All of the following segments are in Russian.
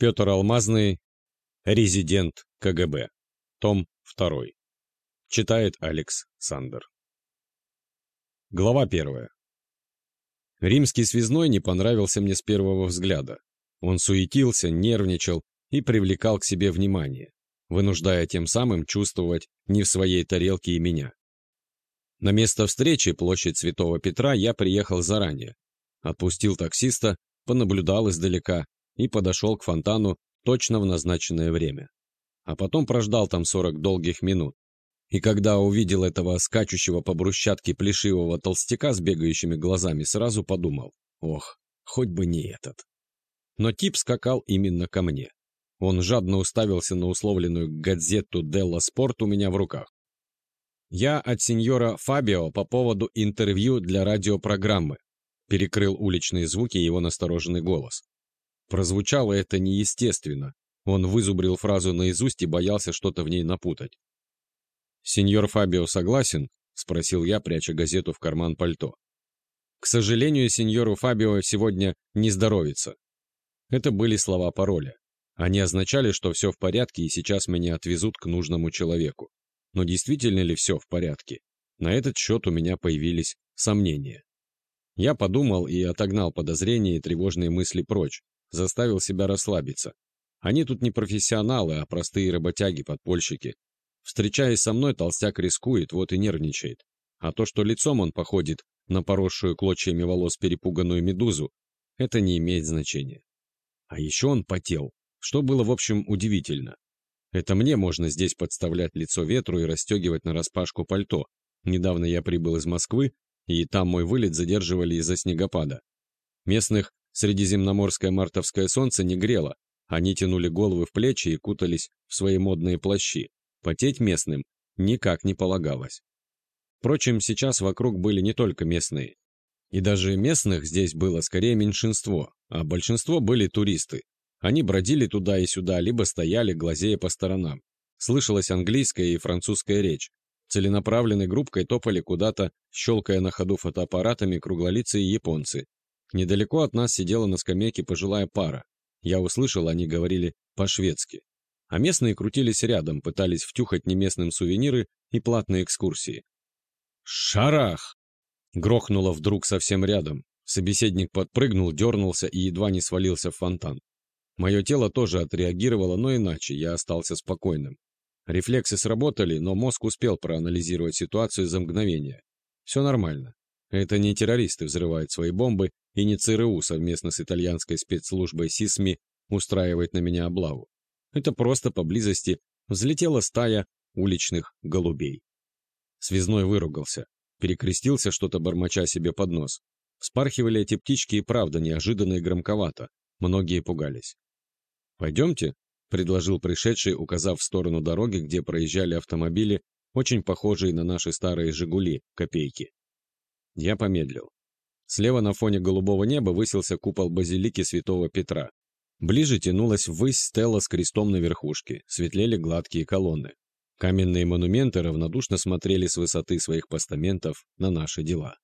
Петр Алмазный, резидент КГБ. Том 2. Читает Алекс Сандер. Глава 1. Римский связной не понравился мне с первого взгляда. Он суетился, нервничал и привлекал к себе внимание, вынуждая тем самым чувствовать не в своей тарелке и меня. На место встречи, площадь Святого Петра, я приехал заранее. Отпустил таксиста, понаблюдал издалека и подошел к фонтану точно в назначенное время. А потом прождал там 40 долгих минут. И когда увидел этого скачущего по брусчатке плешивого толстяка с бегающими глазами, сразу подумал, ох, хоть бы не этот. Но тип скакал именно ко мне. Он жадно уставился на условленную газету «Делла Спорт» у меня в руках. «Я от сеньора Фабио по поводу интервью для радиопрограммы», перекрыл уличные звуки его настороженный голос. Прозвучало это неестественно. Он вызубрил фразу наизусть и боялся что-то в ней напутать. «Сеньор Фабио согласен?» — спросил я, пряча газету в карман пальто. «К сожалению, сеньору Фабио сегодня не здоровится». Это были слова пароля. Они означали, что все в порядке и сейчас меня отвезут к нужному человеку. Но действительно ли все в порядке? На этот счет у меня появились сомнения. Я подумал и отогнал подозрения и тревожные мысли прочь, заставил себя расслабиться. Они тут не профессионалы, а простые работяги-подпольщики. Встречаясь со мной, толстяк рискует, вот и нервничает. А то, что лицом он походит на поросшую клочьями волос перепуганную медузу, это не имеет значения. А еще он потел, что было, в общем, удивительно. Это мне можно здесь подставлять лицо ветру и расстегивать нараспашку пальто. Недавно я прибыл из Москвы, и там мой вылет задерживали из-за снегопада. Местных Средиземноморское мартовское солнце не грело, они тянули головы в плечи и кутались в свои модные плащи. Потеть местным никак не полагалось. Впрочем, сейчас вокруг были не только местные. И даже местных здесь было скорее меньшинство, а большинство были туристы. Они бродили туда и сюда, либо стояли, глазея по сторонам. Слышалась английская и французская речь. Целенаправленной группкой топали куда-то, щелкая на ходу фотоаппаратами круглолицые японцы, Недалеко от нас сидела на скамейке пожилая пара. Я услышал, они говорили по-шведски. А местные крутились рядом, пытались втюхать неместным сувениры и платные экскурсии. «Шарах!» Грохнуло вдруг совсем рядом. Собеседник подпрыгнул, дернулся и едва не свалился в фонтан. Мое тело тоже отреагировало, но иначе, я остался спокойным. Рефлексы сработали, но мозг успел проанализировать ситуацию за мгновение. Все нормально. Это не террористы взрывают свои бомбы, и не ЦРУ совместно с итальянской спецслужбой СИСМИ устраивает на меня облаву. Это просто поблизости взлетела стая уличных голубей. Связной выругался, перекрестился что-то бормоча себе под нос. Спархивали эти птички и правда неожиданно и громковато. Многие пугались. «Пойдемте», — предложил пришедший, указав в сторону дороги, где проезжали автомобили, очень похожие на наши старые «Жигули» копейки. Я помедлил. Слева на фоне голубого неба высился купол базилики святого Петра. Ближе тянулась ввысь стела с крестом на верхушке, светлели гладкие колонны. Каменные монументы равнодушно смотрели с высоты своих постаментов на наши дела.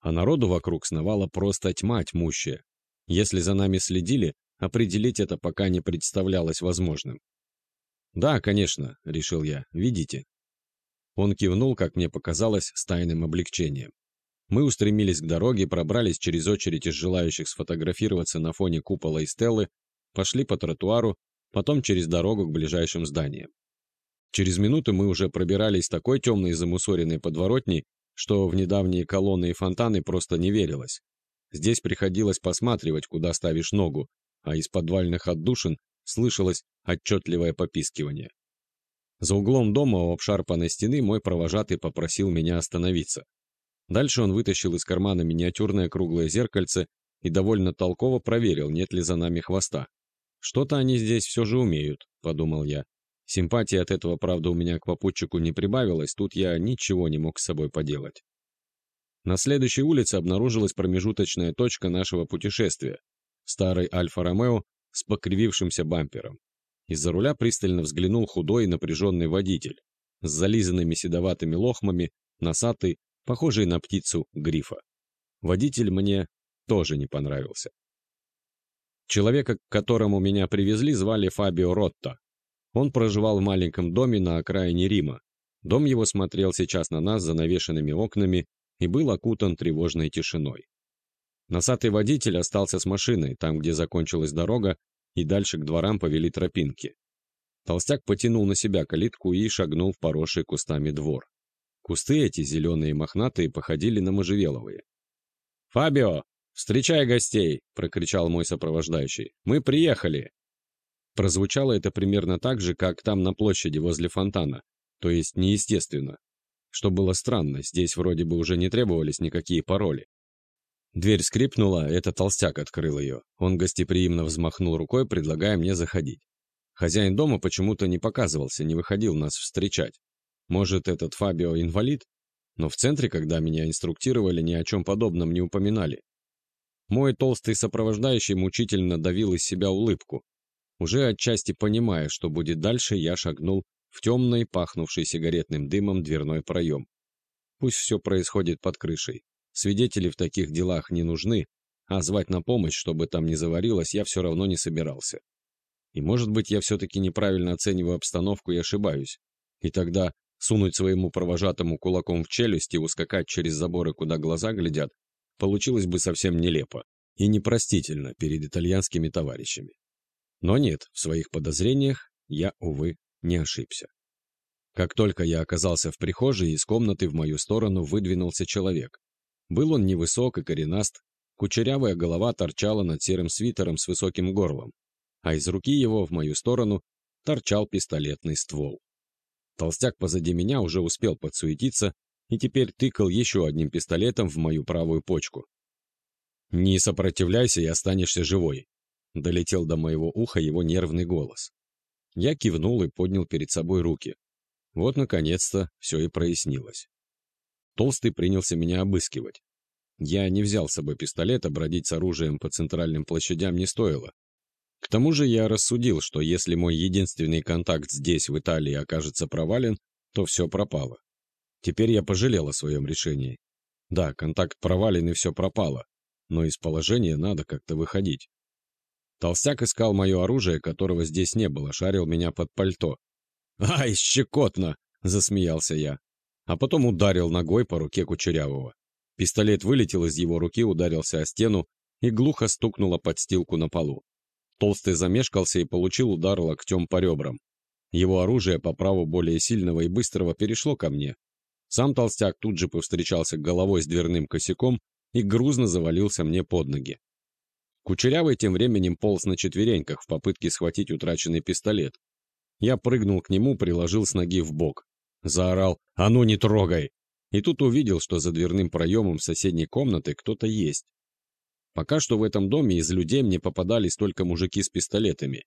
А народу вокруг сновала просто тьма тьмущая. Если за нами следили, определить это пока не представлялось возможным. «Да, конечно», — решил я, — «видите». Он кивнул, как мне показалось, с тайным облегчением. Мы устремились к дороге, пробрались через очередь из желающих сфотографироваться на фоне купола и стелы, пошли по тротуару, потом через дорогу к ближайшим зданиям. Через минуту мы уже пробирались такой темной замусоренной подворотней, что в недавние колонны и фонтаны просто не верилось. Здесь приходилось посматривать, куда ставишь ногу, а из подвальных отдушин слышалось отчетливое попискивание. За углом дома у обшарпанной стены мой провожатый попросил меня остановиться. Дальше он вытащил из кармана миниатюрное круглое зеркальце и довольно толково проверил, нет ли за нами хвоста. «Что-то они здесь все же умеют», — подумал я. Симпатии от этого, правда, у меня к попутчику не прибавилось, тут я ничего не мог с собой поделать. На следующей улице обнаружилась промежуточная точка нашего путешествия. Старый Альфа-Ромео с покривившимся бампером. Из-за руля пристально взглянул худой и напряженный водитель с зализанными седоватыми лохмами, носатый, похожий на птицу грифа. Водитель мне тоже не понравился. Человека, к которому меня привезли, звали Фабио Ротто. Он проживал в маленьком доме на окраине Рима. Дом его смотрел сейчас на нас за навешенными окнами и был окутан тревожной тишиной. Носатый водитель остался с машиной, там, где закончилась дорога, и дальше к дворам повели тропинки. Толстяк потянул на себя калитку и шагнул в поросший кустами двор. Кусты эти, зеленые и мохнатые, походили на можжевеловые. «Фабио, встречай гостей!» — прокричал мой сопровождающий. «Мы приехали!» Прозвучало это примерно так же, как там на площади возле фонтана, то есть неестественно. Что было странно, здесь вроде бы уже не требовались никакие пароли. Дверь скрипнула, это толстяк открыл ее. Он гостеприимно взмахнул рукой, предлагая мне заходить. Хозяин дома почему-то не показывался, не выходил нас встречать. Может, этот Фабио инвалид? Но в центре, когда меня инструктировали, ни о чем подобном не упоминали. Мой толстый сопровождающий мучительно давил из себя улыбку. Уже отчасти понимая, что будет дальше, я шагнул в темный, пахнувший сигаретным дымом дверной проем. Пусть все происходит под крышей. Свидетели в таких делах не нужны, а звать на помощь, чтобы там не заварилось, я все равно не собирался. И может быть, я все-таки неправильно оцениваю обстановку и ошибаюсь. И тогда сунуть своему провожатому кулаком в челюсть и ускакать через заборы, куда глаза глядят, получилось бы совсем нелепо и непростительно перед итальянскими товарищами. Но нет, в своих подозрениях я, увы, не ошибся. Как только я оказался в прихожей, из комнаты в мою сторону выдвинулся человек. Был он невысок и коренаст, кучерявая голова торчала над серым свитером с высоким горлом, а из руки его в мою сторону торчал пистолетный ствол. Толстяк позади меня уже успел подсуетиться и теперь тыкал еще одним пистолетом в мою правую почку. «Не сопротивляйся и останешься живой», — долетел до моего уха его нервный голос. Я кивнул и поднял перед собой руки. Вот, наконец-то, все и прояснилось. Толстый принялся меня обыскивать. Я не взял с собой пистолет, а бродить с оружием по центральным площадям не стоило. К тому же я рассудил, что если мой единственный контакт здесь, в Италии, окажется провален, то все пропало. Теперь я пожалел о своем решении. Да, контакт провален и все пропало, но из положения надо как-то выходить. Толстяк искал мое оружие, которого здесь не было, шарил меня под пальто. «Ай, щекотно!» — засмеялся я. А потом ударил ногой по руке Кучерявого. Пистолет вылетел из его руки, ударился о стену и глухо стукнуло подстилку на полу. Толстый замешкался и получил удар локтем по ребрам. Его оружие по праву более сильного и быстрого перешло ко мне. Сам толстяк тут же повстречался головой с дверным косяком и грузно завалился мне под ноги. Кучерявый тем временем полз на четвереньках в попытке схватить утраченный пистолет. Я прыгнул к нему, приложил с ноги в бок. Заорал «А ну не трогай!» И тут увидел, что за дверным проемом соседней комнаты кто-то есть. Пока что в этом доме из людей мне попадались только мужики с пистолетами.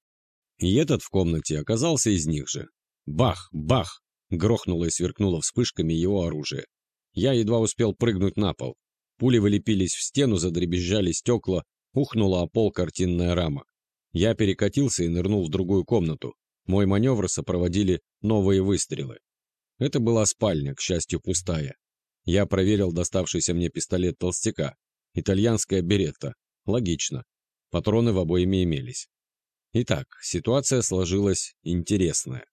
И этот в комнате оказался из них же. Бах! Бах! Грохнуло и сверкнуло вспышками его оружие. Я едва успел прыгнуть на пол. Пули вылепились в стену, задребезжали стекла, Ухнула о пол картинная рама. Я перекатился и нырнул в другую комнату. Мой маневр сопроводили новые выстрелы. Это была спальня, к счастью, пустая. Я проверил доставшийся мне пистолет толстяка. Итальянская беретта. Логично. Патроны в обоими имелись. Итак, ситуация сложилась интересная.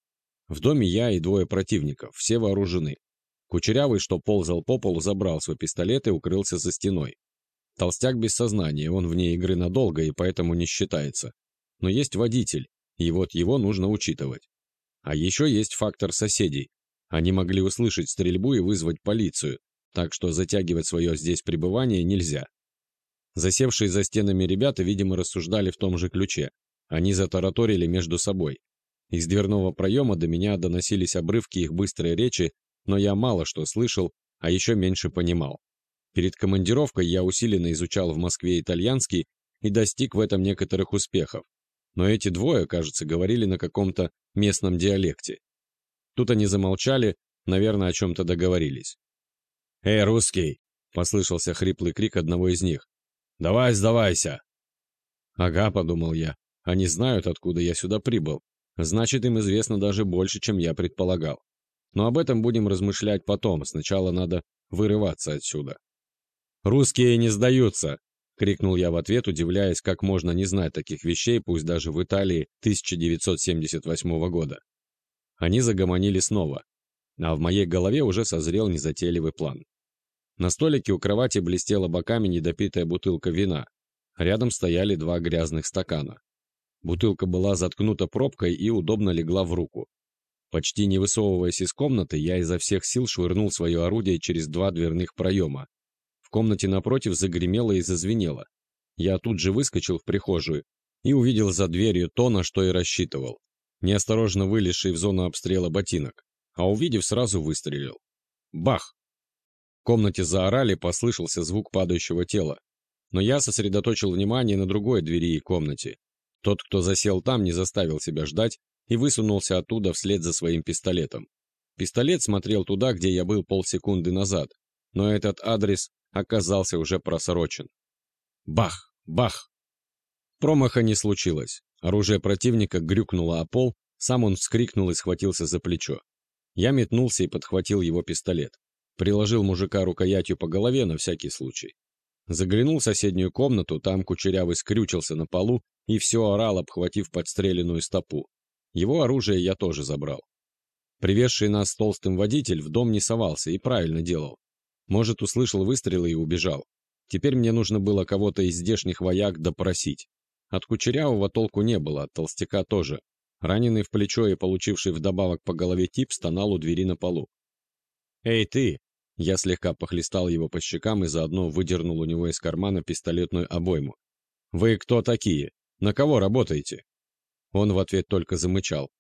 В доме я и двое противников, все вооружены. Кучерявый, что ползал по полу, забрал свой пистолет и укрылся за стеной. Толстяк без сознания, он вне игры надолго и поэтому не считается. Но есть водитель, и вот его нужно учитывать. А еще есть фактор соседей. Они могли услышать стрельбу и вызвать полицию, так что затягивать свое здесь пребывание нельзя. Засевшие за стенами ребята, видимо, рассуждали в том же ключе. Они затараторили между собой. Из дверного проема до меня доносились обрывки их быстрой речи, но я мало что слышал, а еще меньше понимал. Перед командировкой я усиленно изучал в Москве итальянский и достиг в этом некоторых успехов. Но эти двое, кажется, говорили на каком-то местном диалекте. Тут они замолчали, наверное, о чем-то договорились. «Эй, русский!» — послышался хриплый крик одного из них. «Давай, сдавайся!» «Ага», — подумал я, — «они знают, откуда я сюда прибыл. Значит, им известно даже больше, чем я предполагал. Но об этом будем размышлять потом, сначала надо вырываться отсюда». «Русские не сдаются!» — крикнул я в ответ, удивляясь, как можно не знать таких вещей, пусть даже в Италии 1978 года. Они загомонили снова, а в моей голове уже созрел незатейливый план. На столике у кровати блестела боками недопитая бутылка вина. Рядом стояли два грязных стакана. Бутылка была заткнута пробкой и удобно легла в руку. Почти не высовываясь из комнаты, я изо всех сил швырнул свое орудие через два дверных проема. В комнате напротив загремело и зазвенело. Я тут же выскочил в прихожую и увидел за дверью то, на что и рассчитывал. Неосторожно вылезший в зону обстрела ботинок. А увидев, сразу выстрелил. Бах! В комнате заорали, послышался звук падающего тела. Но я сосредоточил внимание на другой двери и комнате. Тот, кто засел там, не заставил себя ждать и высунулся оттуда вслед за своим пистолетом. Пистолет смотрел туда, где я был полсекунды назад, но этот адрес оказался уже просрочен. Бах! Бах! Промаха не случилось. Оружие противника грюкнуло о пол, сам он вскрикнул и схватился за плечо. Я метнулся и подхватил его пистолет. Приложил мужика рукоятью по голове на всякий случай. Заглянул в соседнюю комнату, там кучерявый скрючился на полу и все орал, обхватив подстреленную стопу. Его оружие я тоже забрал. Привезший нас толстым водитель в дом не совался и правильно делал. Может, услышал выстрелы и убежал. Теперь мне нужно было кого-то из здешних вояк допросить. От Кучерявого толку не было, от Толстяка тоже. Раненый в плечо и получивший вдобавок по голове тип стонал у двери на полу. «Эй, ты!» Я слегка похлестал его по щекам и заодно выдернул у него из кармана пистолетную обойму. «Вы кто такие? На кого работаете?» Он в ответ только замычал.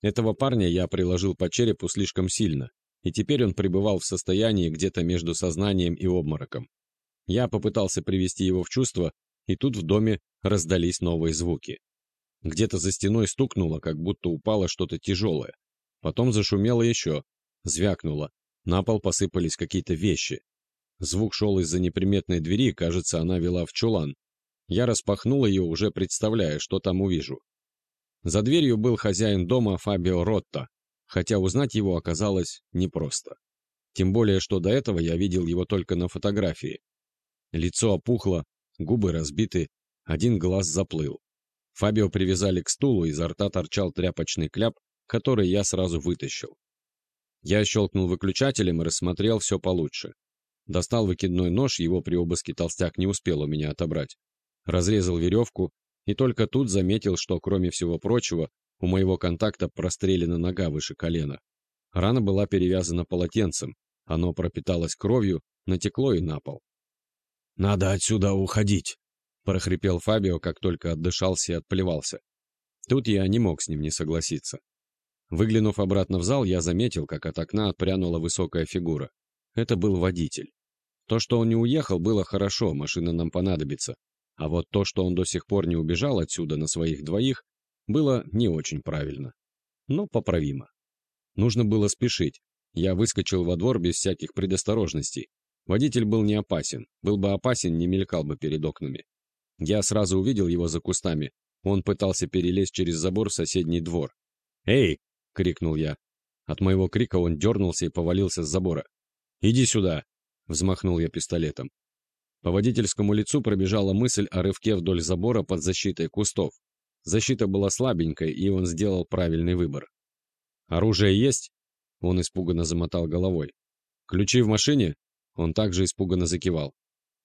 Этого парня я приложил по черепу слишком сильно, и теперь он пребывал в состоянии где-то между сознанием и обмороком. Я попытался привести его в чувство, и тут в доме раздались новые звуки. Где-то за стеной стукнуло, как будто упало что-то тяжелое. Потом зашумело еще, звякнуло, на пол посыпались какие-то вещи. Звук шел из-за неприметной двери, кажется, она вела в чулан. Я распахнул ее, уже представляя, что там увижу. За дверью был хозяин дома Фабио Ротта, хотя узнать его оказалось непросто. Тем более, что до этого я видел его только на фотографии. Лицо опухло, губы разбиты, один глаз заплыл. Фабио привязали к стулу, изо рта торчал тряпочный кляп, который я сразу вытащил. Я щелкнул выключателем и рассмотрел все получше. Достал выкидной нож, его при обыске толстяк не успел у меня отобрать. Разрезал веревку и только тут заметил, что, кроме всего прочего, у моего контакта прострелена нога выше колена. Рана была перевязана полотенцем, оно пропиталось кровью, натекло и на пол. «Надо отсюда уходить!» — прохрипел Фабио, как только отдышался и отплевался. Тут я не мог с ним не согласиться. Выглянув обратно в зал, я заметил, как от окна отпрянула высокая фигура. Это был водитель. То, что он не уехал, было хорошо, машина нам понадобится. А вот то, что он до сих пор не убежал отсюда на своих двоих, было не очень правильно. Но поправимо. Нужно было спешить. Я выскочил во двор без всяких предосторожностей. Водитель был не опасен. Был бы опасен, не мелькал бы перед окнами. Я сразу увидел его за кустами. Он пытался перелезть через забор в соседний двор. «Эй, — крикнул я. От моего крика он дернулся и повалился с забора. «Иди сюда!» — взмахнул я пистолетом. По водительскому лицу пробежала мысль о рывке вдоль забора под защитой кустов. Защита была слабенькой, и он сделал правильный выбор. «Оружие есть?» Он испуганно замотал головой. «Ключи в машине?» Он также испуганно закивал.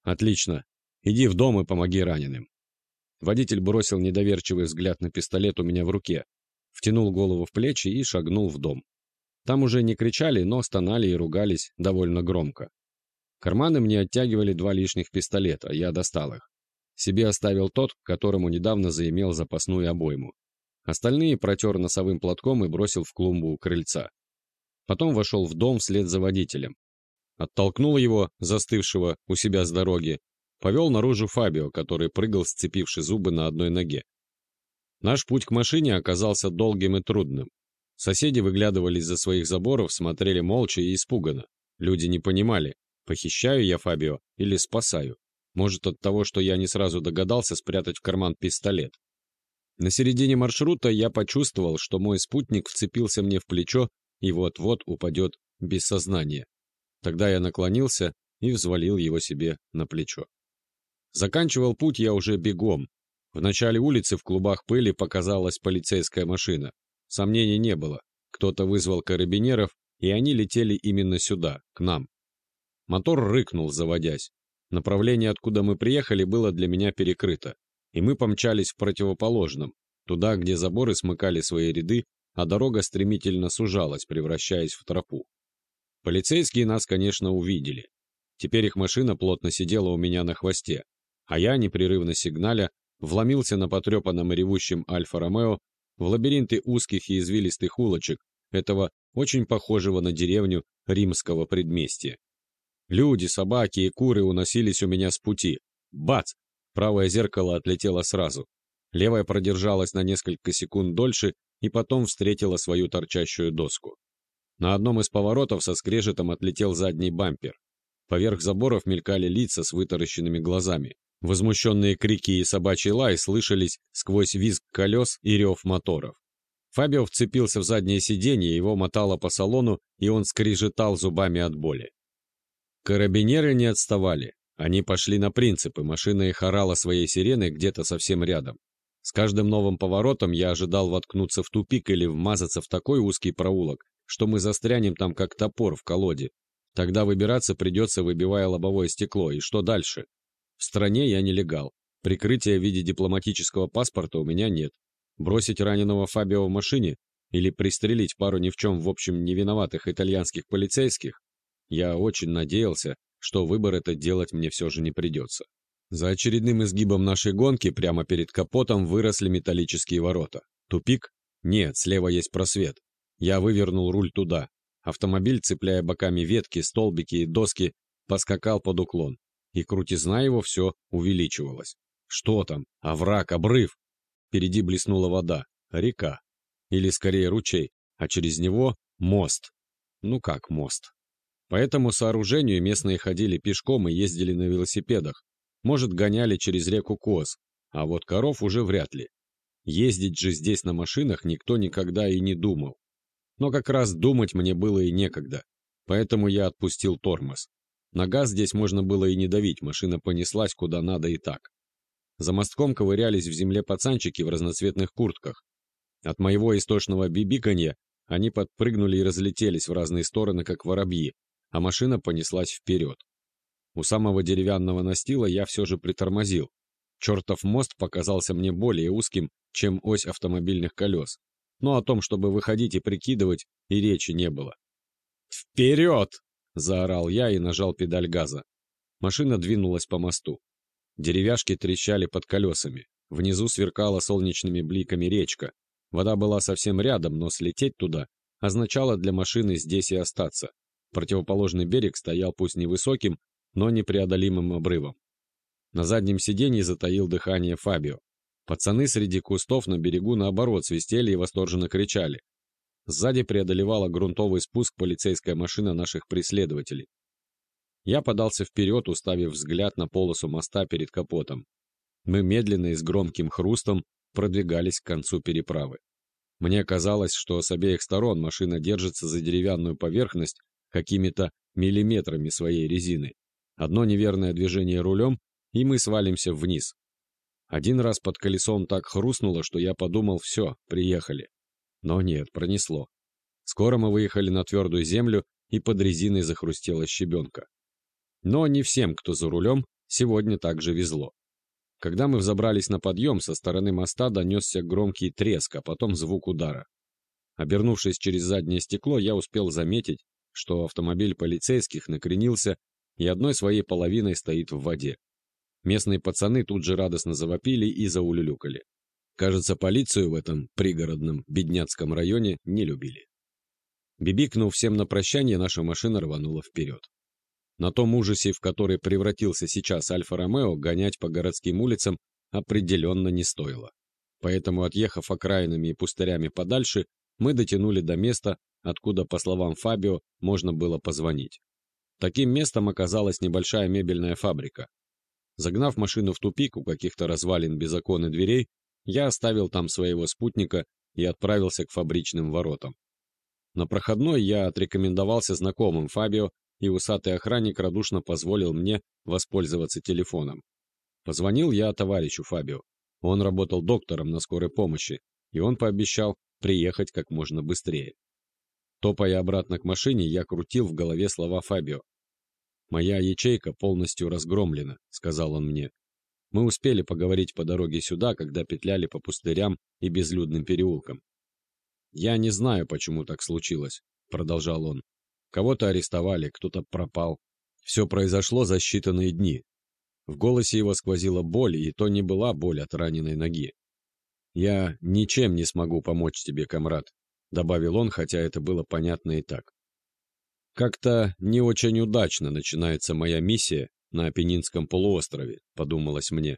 «Отлично. Иди в дом и помоги раненым». Водитель бросил недоверчивый взгляд на пистолет у меня в руке, втянул голову в плечи и шагнул в дом. Там уже не кричали, но стонали и ругались довольно громко. Карманы мне оттягивали два лишних пистолета, я достал их. Себе оставил тот, которому недавно заимел запасную обойму. Остальные протер носовым платком и бросил в клумбу у крыльца. Потом вошел в дом вслед за водителем. Оттолкнул его, застывшего у себя с дороги, повел наружу Фабио, который прыгал, сцепивши зубы на одной ноге. Наш путь к машине оказался долгим и трудным. Соседи выглядывали из-за своих заборов, смотрели молча и испуганно. Люди не понимали, похищаю я Фабио или спасаю. Может, от того, что я не сразу догадался спрятать в карман пистолет. На середине маршрута я почувствовал, что мой спутник вцепился мне в плечо и вот-вот упадет без сознания. Тогда я наклонился и взвалил его себе на плечо. Заканчивал путь я уже бегом. В начале улицы в клубах пыли показалась полицейская машина. Сомнений не было. Кто-то вызвал карабинеров, и они летели именно сюда, к нам. Мотор рыкнул, заводясь. Направление, откуда мы приехали, было для меня перекрыто, и мы помчались в противоположном, туда, где заборы смыкали свои ряды, а дорога стремительно сужалась, превращаясь в тропу. Полицейские нас, конечно, увидели. Теперь их машина плотно сидела у меня на хвосте, а я, непрерывно сигналя, вломился на потрепанном ревущем Альфа-Ромео в лабиринты узких и извилистых улочек этого очень похожего на деревню римского предместья. Люди, собаки и куры уносились у меня с пути. Бац! Правое зеркало отлетело сразу. Левое продержалось на несколько секунд дольше и потом встретило свою торчащую доску. На одном из поворотов со скрежетом отлетел задний бампер. Поверх заборов мелькали лица с вытаращенными глазами. Возмущенные крики и собачий лай слышались сквозь визг колес и рев моторов. Фабио вцепился в заднее сиденье, его мотало по салону, и он скрежетал зубами от боли. Карабинеры не отставали. Они пошли на принципы, машина их орала своей сиреной где-то совсем рядом. С каждым новым поворотом я ожидал воткнуться в тупик или вмазаться в такой узкий проулок, что мы застрянем там как топор в колоде. Тогда выбираться придется, выбивая лобовое стекло. И что дальше? В стране я нелегал. Прикрытия в виде дипломатического паспорта у меня нет. Бросить раненого Фабио в машине или пристрелить пару ни в чем в общем невиноватых итальянских полицейских? Я очень надеялся, что выбор этот делать мне все же не придется. За очередным изгибом нашей гонки прямо перед капотом выросли металлические ворота. Тупик? Нет, слева есть просвет. Я вывернул руль туда. Автомобиль, цепляя боками ветки, столбики и доски, поскакал под уклон и крутизна его все увеличивалась. Что там? Овраг, обрыв? Впереди блеснула вода. Река. Или скорее ручей, а через него мост. Ну как мост? По этому сооружению местные ходили пешком и ездили на велосипедах. Может, гоняли через реку Коз, а вот коров уже вряд ли. Ездить же здесь на машинах никто никогда и не думал. Но как раз думать мне было и некогда, поэтому я отпустил тормоз. На газ здесь можно было и не давить, машина понеслась куда надо и так. За мостком ковырялись в земле пацанчики в разноцветных куртках. От моего истошного бибиканья они подпрыгнули и разлетелись в разные стороны, как воробьи, а машина понеслась вперед. У самого деревянного настила я все же притормозил. Чертов мост показался мне более узким, чем ось автомобильных колес. Но о том, чтобы выходить и прикидывать, и речи не было. «Вперед!» Заорал я и нажал педаль газа. Машина двинулась по мосту. Деревяшки трещали под колесами. Внизу сверкала солнечными бликами речка. Вода была совсем рядом, но слететь туда означало для машины здесь и остаться. Противоположный берег стоял пусть невысоким, но непреодолимым обрывом. На заднем сиденье затаил дыхание Фабио. Пацаны среди кустов на берегу наоборот свистели и восторженно кричали. Сзади преодолевала грунтовый спуск полицейская машина наших преследователей. Я подался вперед, уставив взгляд на полосу моста перед капотом. Мы медленно и с громким хрустом продвигались к концу переправы. Мне казалось, что с обеих сторон машина держится за деревянную поверхность какими-то миллиметрами своей резины. Одно неверное движение рулем, и мы свалимся вниз. Один раз под колесом так хрустнуло, что я подумал, все, приехали. Но нет, пронесло. Скоро мы выехали на твердую землю, и под резиной захрустела щебенка. Но не всем, кто за рулем, сегодня также везло. Когда мы взобрались на подъем, со стороны моста донесся громкий треск, а потом звук удара. Обернувшись через заднее стекло, я успел заметить, что автомобиль полицейских накренился и одной своей половиной стоит в воде. Местные пацаны тут же радостно завопили и заулюлюкали. Кажется, полицию в этом пригородном бедняцком районе не любили. Бибикнув всем на прощание, наша машина рванула вперед. На том ужасе, в который превратился сейчас Альфа-Ромео, гонять по городским улицам определенно не стоило. Поэтому, отъехав окраинами и пустырями подальше, мы дотянули до места, откуда, по словам Фабио, можно было позвонить. Таким местом оказалась небольшая мебельная фабрика. Загнав машину в тупик у каких-то развалин без окон и дверей, я оставил там своего спутника и отправился к фабричным воротам. На проходной я отрекомендовался знакомым Фабио, и усатый охранник радушно позволил мне воспользоваться телефоном. Позвонил я товарищу Фабио. Он работал доктором на скорой помощи, и он пообещал приехать как можно быстрее. Топая обратно к машине, я крутил в голове слова Фабио. «Моя ячейка полностью разгромлена», — сказал он мне. Мы успели поговорить по дороге сюда, когда петляли по пустырям и безлюдным переулкам. «Я не знаю, почему так случилось», — продолжал он. «Кого-то арестовали, кто-то пропал. Все произошло за считанные дни». В голосе его сквозила боль, и то не была боль от раненой ноги. «Я ничем не смогу помочь тебе, комрад», — добавил он, хотя это было понятно и так. «Как-то не очень удачно начинается моя миссия на Апеннинском полуострове», — подумалось мне.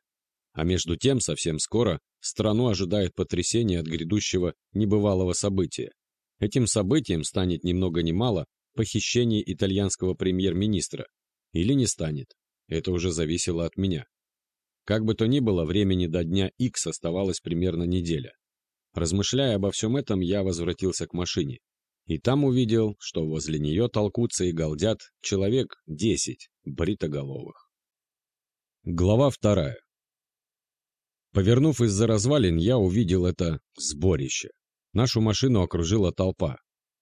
А между тем, совсем скоро, страну ожидает потрясение от грядущего небывалого события. Этим событием станет ни много ни мало похищение итальянского премьер-министра. Или не станет. Это уже зависело от меня. Как бы то ни было, времени до дня X оставалось примерно неделя. Размышляя обо всем этом, я возвратился к машине. И там увидел, что возле нее толкутся и галдят человек десять бритоголовых. Глава вторая. Повернув из-за развалин, я увидел это сборище. Нашу машину окружила толпа.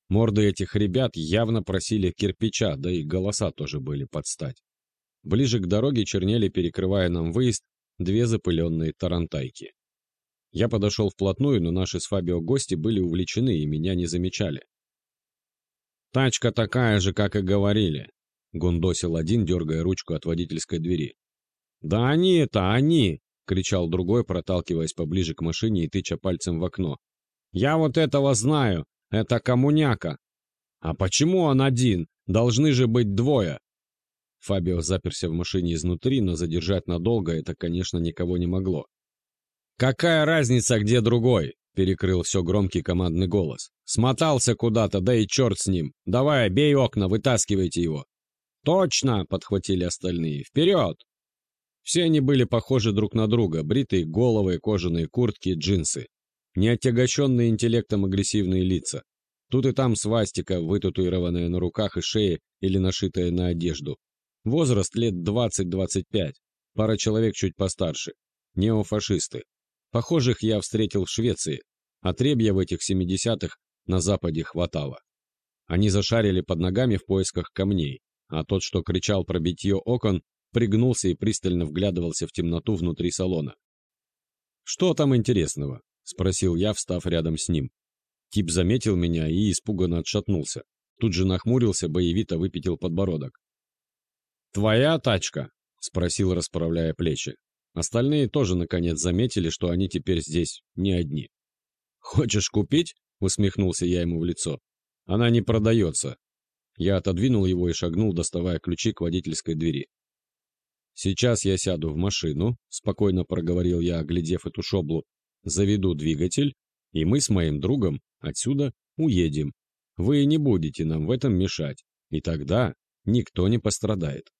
Морды этих ребят явно просили кирпича, да и голоса тоже были под стать. Ближе к дороге чернели, перекрывая нам выезд, две запыленные тарантайки. Я подошел вплотную, но наши с Фабио гости были увлечены и меня не замечали. «Тачка такая же, как и говорили», — гундосил один, дергая ручку от водительской двери. «Да они это, они!» — кричал другой, проталкиваясь поближе к машине и тыча пальцем в окно. «Я вот этого знаю! Это коммуняка!» «А почему он один? Должны же быть двое!» Фабио заперся в машине изнутри, но задержать надолго это, конечно, никого не могло. «Какая разница, где другой?» — перекрыл все громкий командный голос. «Смотался куда-то, да и черт с ним! Давай, бей окна, вытаскивайте его!» «Точно!» — подхватили остальные. «Вперед!» Все они были похожи друг на друга, бритые головы, кожаные куртки, джинсы. Неотягощенные интеллектом агрессивные лица. Тут и там свастика, вытатуированная на руках и шее или нашитая на одежду. Возраст лет 20-25. Пара человек чуть постарше. Неофашисты. Похожих я встретил в Швеции. Отребья в этих 70-х на Западе хватало. Они зашарили под ногами в поисках камней, а тот, что кричал про битье окон, пригнулся и пристально вглядывался в темноту внутри салона. «Что там интересного?» — спросил я, встав рядом с ним. Тип заметил меня и испуганно отшатнулся. Тут же нахмурился, боевито выпятил подбородок. «Твоя тачка?» — спросил, расправляя плечи. Остальные тоже, наконец, заметили, что они теперь здесь не одни. «Хочешь купить?» — усмехнулся я ему в лицо. «Она не продается». Я отодвинул его и шагнул, доставая ключи к водительской двери. «Сейчас я сяду в машину», — спокойно проговорил я, оглядев эту шоблу, «заведу двигатель, и мы с моим другом отсюда уедем. Вы не будете нам в этом мешать, и тогда никто не пострадает».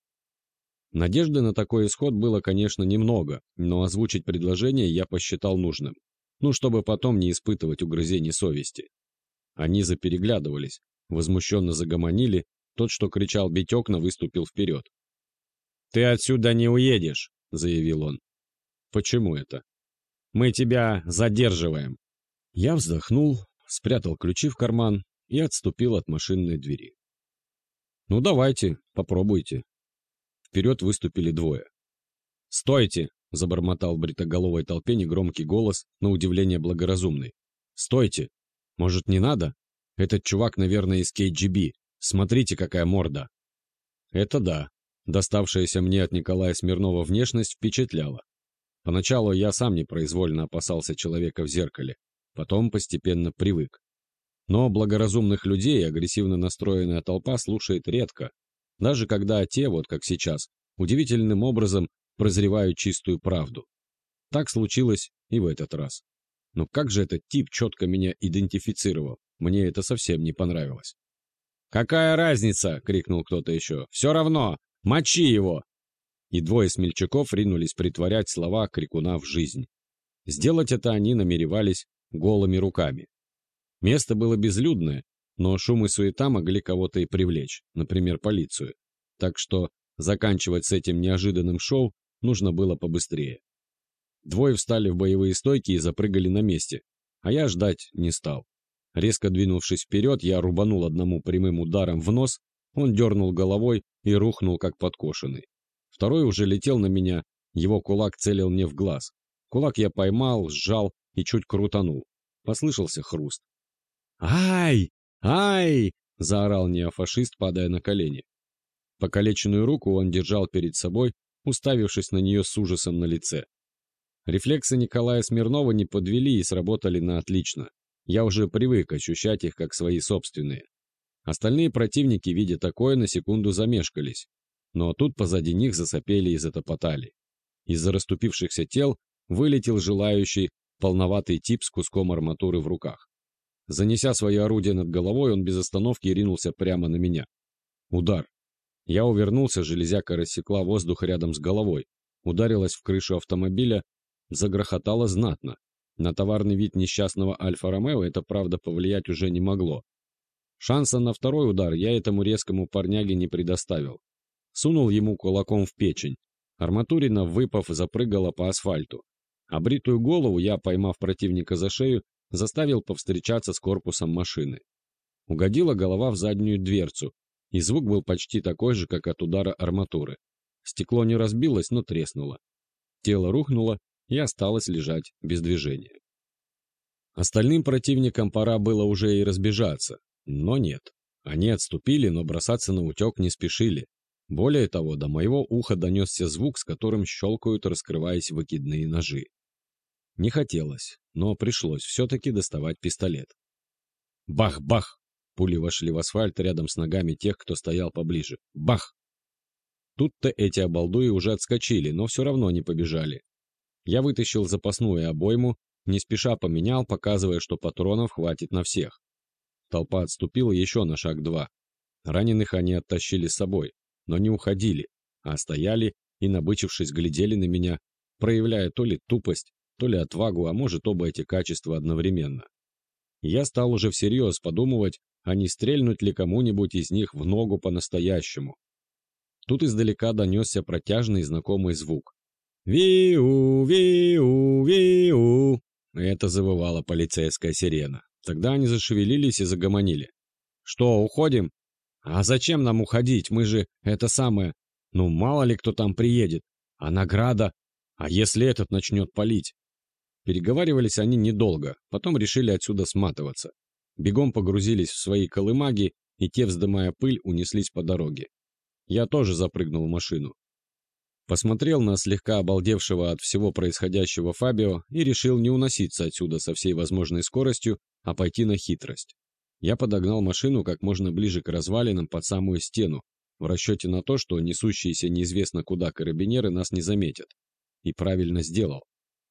Надежды на такой исход было, конечно, немного, но озвучить предложение я посчитал нужным. Ну, чтобы потом не испытывать угрызений совести. Они запереглядывались, возмущенно загомонили, тот, что кричал бить окна, выступил вперед. «Ты отсюда не уедешь», — заявил он. «Почему это?» «Мы тебя задерживаем». Я вздохнул, спрятал ключи в карман и отступил от машинной двери. «Ну давайте, попробуйте». Вперед выступили двое. «Стойте!» — забормотал бритоголовой толпе негромкий голос, на удивление благоразумный. «Стойте! Может, не надо? Этот чувак, наверное, из KGB. Смотрите, какая морда!» «Это да. Доставшаяся мне от Николая Смирнова внешность впечатляла. Поначалу я сам непроизвольно опасался человека в зеркале, потом постепенно привык. Но благоразумных людей агрессивно настроенная толпа слушает редко, даже когда те, вот как сейчас, удивительным образом прозревают чистую правду. Так случилось и в этот раз. Но как же этот тип четко меня идентифицировал? Мне это совсем не понравилось. «Какая разница?» — крикнул кто-то еще. «Все равно! Мочи его!» И двое смельчаков ринулись притворять слова крикуна в жизнь. Сделать это они намеревались голыми руками. Место было безлюдное, но шум и суета могли кого-то и привлечь, например, полицию. Так что заканчивать с этим неожиданным шоу нужно было побыстрее. Двое встали в боевые стойки и запрыгали на месте, а я ждать не стал. Резко двинувшись вперед, я рубанул одному прямым ударом в нос, он дернул головой и рухнул, как подкошенный. Второй уже летел на меня, его кулак целил мне в глаз. Кулак я поймал, сжал и чуть крутанул. Послышался хруст. «Ай! Ай!» — заорал неофашист, падая на колени. Покалеченную руку он держал перед собой, уставившись на нее с ужасом на лице. Рефлексы Николая Смирнова не подвели и сработали на отлично. Я уже привык ощущать их как свои собственные. Остальные противники, видя такое, на секунду замешкались. Но тут позади них засопели и затопотали. Из-за расступившихся тел вылетел желающий полноватый тип с куском арматуры в руках. Занеся свое орудие над головой, он без остановки ринулся прямо на меня. Удар. Я увернулся, железяка рассекла воздух рядом с головой, ударилась в крышу автомобиля, загрохотала знатно. На товарный вид несчастного Альфа-Ромео это, правда, повлиять уже не могло. Шанса на второй удар я этому резкому парняге не предоставил. Сунул ему кулаком в печень. Арматурина, выпав, запрыгала по асфальту. А бритую голову я, поймав противника за шею, заставил повстречаться с корпусом машины. Угодила голова в заднюю дверцу, и звук был почти такой же, как от удара арматуры. Стекло не разбилось, но треснуло. Тело рухнуло и осталось лежать без движения. Остальным противникам пора было уже и разбежаться, но нет. Они отступили, но бросаться на утек не спешили. Более того, до моего уха донесся звук, с которым щелкают, раскрываясь выкидные ножи. Не хотелось, но пришлось все-таки доставать пистолет. Бах-бах! Пули вошли в асфальт рядом с ногами тех, кто стоял поближе. Бах! Тут-то эти обалдуи уже отскочили, но все равно не побежали. Я вытащил запасную обойму, не спеша поменял, показывая, что патронов хватит на всех. Толпа отступила еще на шаг два. Раненых они оттащили с собой, но не уходили, а стояли и, набычившись, глядели на меня, проявляя то ли тупость, то ли отвагу, а может оба эти качества одновременно. Я стал уже всерьез подумывать, а не стрельнуть ли кому-нибудь из них в ногу по-настоящему. Тут издалека донесся протяжный знакомый звук. «Виу, виу, виу!» Это завывала полицейская сирена. Тогда они зашевелились и загомонили. «Что, уходим?» «А зачем нам уходить? Мы же это самое... Ну, мало ли кто там приедет. А награда? А если этот начнет палить?» Переговаривались они недолго, потом решили отсюда сматываться. Бегом погрузились в свои колымаги, и те, вздымая пыль, унеслись по дороге. Я тоже запрыгнул в машину. Посмотрел на слегка обалдевшего от всего происходящего Фабио и решил не уноситься отсюда со всей возможной скоростью, а пойти на хитрость. Я подогнал машину как можно ближе к развалинам под самую стену, в расчете на то, что несущиеся неизвестно куда карабинеры нас не заметят. И правильно сделал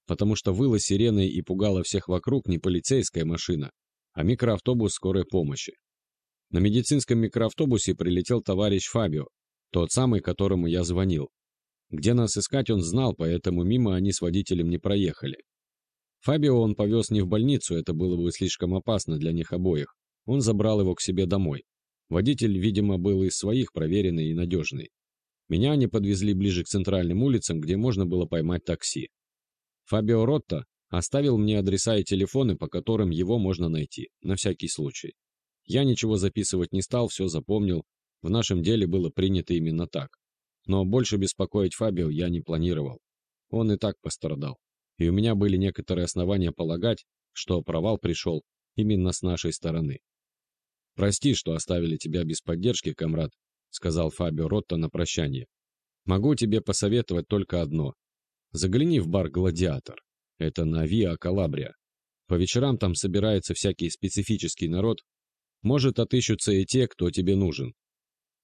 потому что выла сиреной и пугала всех вокруг не полицейская машина, а микроавтобус скорой помощи. На медицинском микроавтобусе прилетел товарищ Фабио, тот самый, которому я звонил. Где нас искать он знал, поэтому мимо они с водителем не проехали. Фабио он повез не в больницу, это было бы слишком опасно для них обоих. Он забрал его к себе домой. Водитель, видимо, был из своих проверенный и надежный. Меня они подвезли ближе к центральным улицам, где можно было поймать такси. Фабио Ротто оставил мне адреса и телефоны, по которым его можно найти, на всякий случай. Я ничего записывать не стал, все запомнил. В нашем деле было принято именно так. Но больше беспокоить Фабио я не планировал. Он и так пострадал. И у меня были некоторые основания полагать, что провал пришел именно с нашей стороны. «Прости, что оставили тебя без поддержки, комрад», — сказал Фабио Ротто на прощание. «Могу тебе посоветовать только одно Загляни в бар «Гладиатор». Это на Виа Калабрия. По вечерам там собирается всякий специфический народ. Может, отыщутся и те, кто тебе нужен.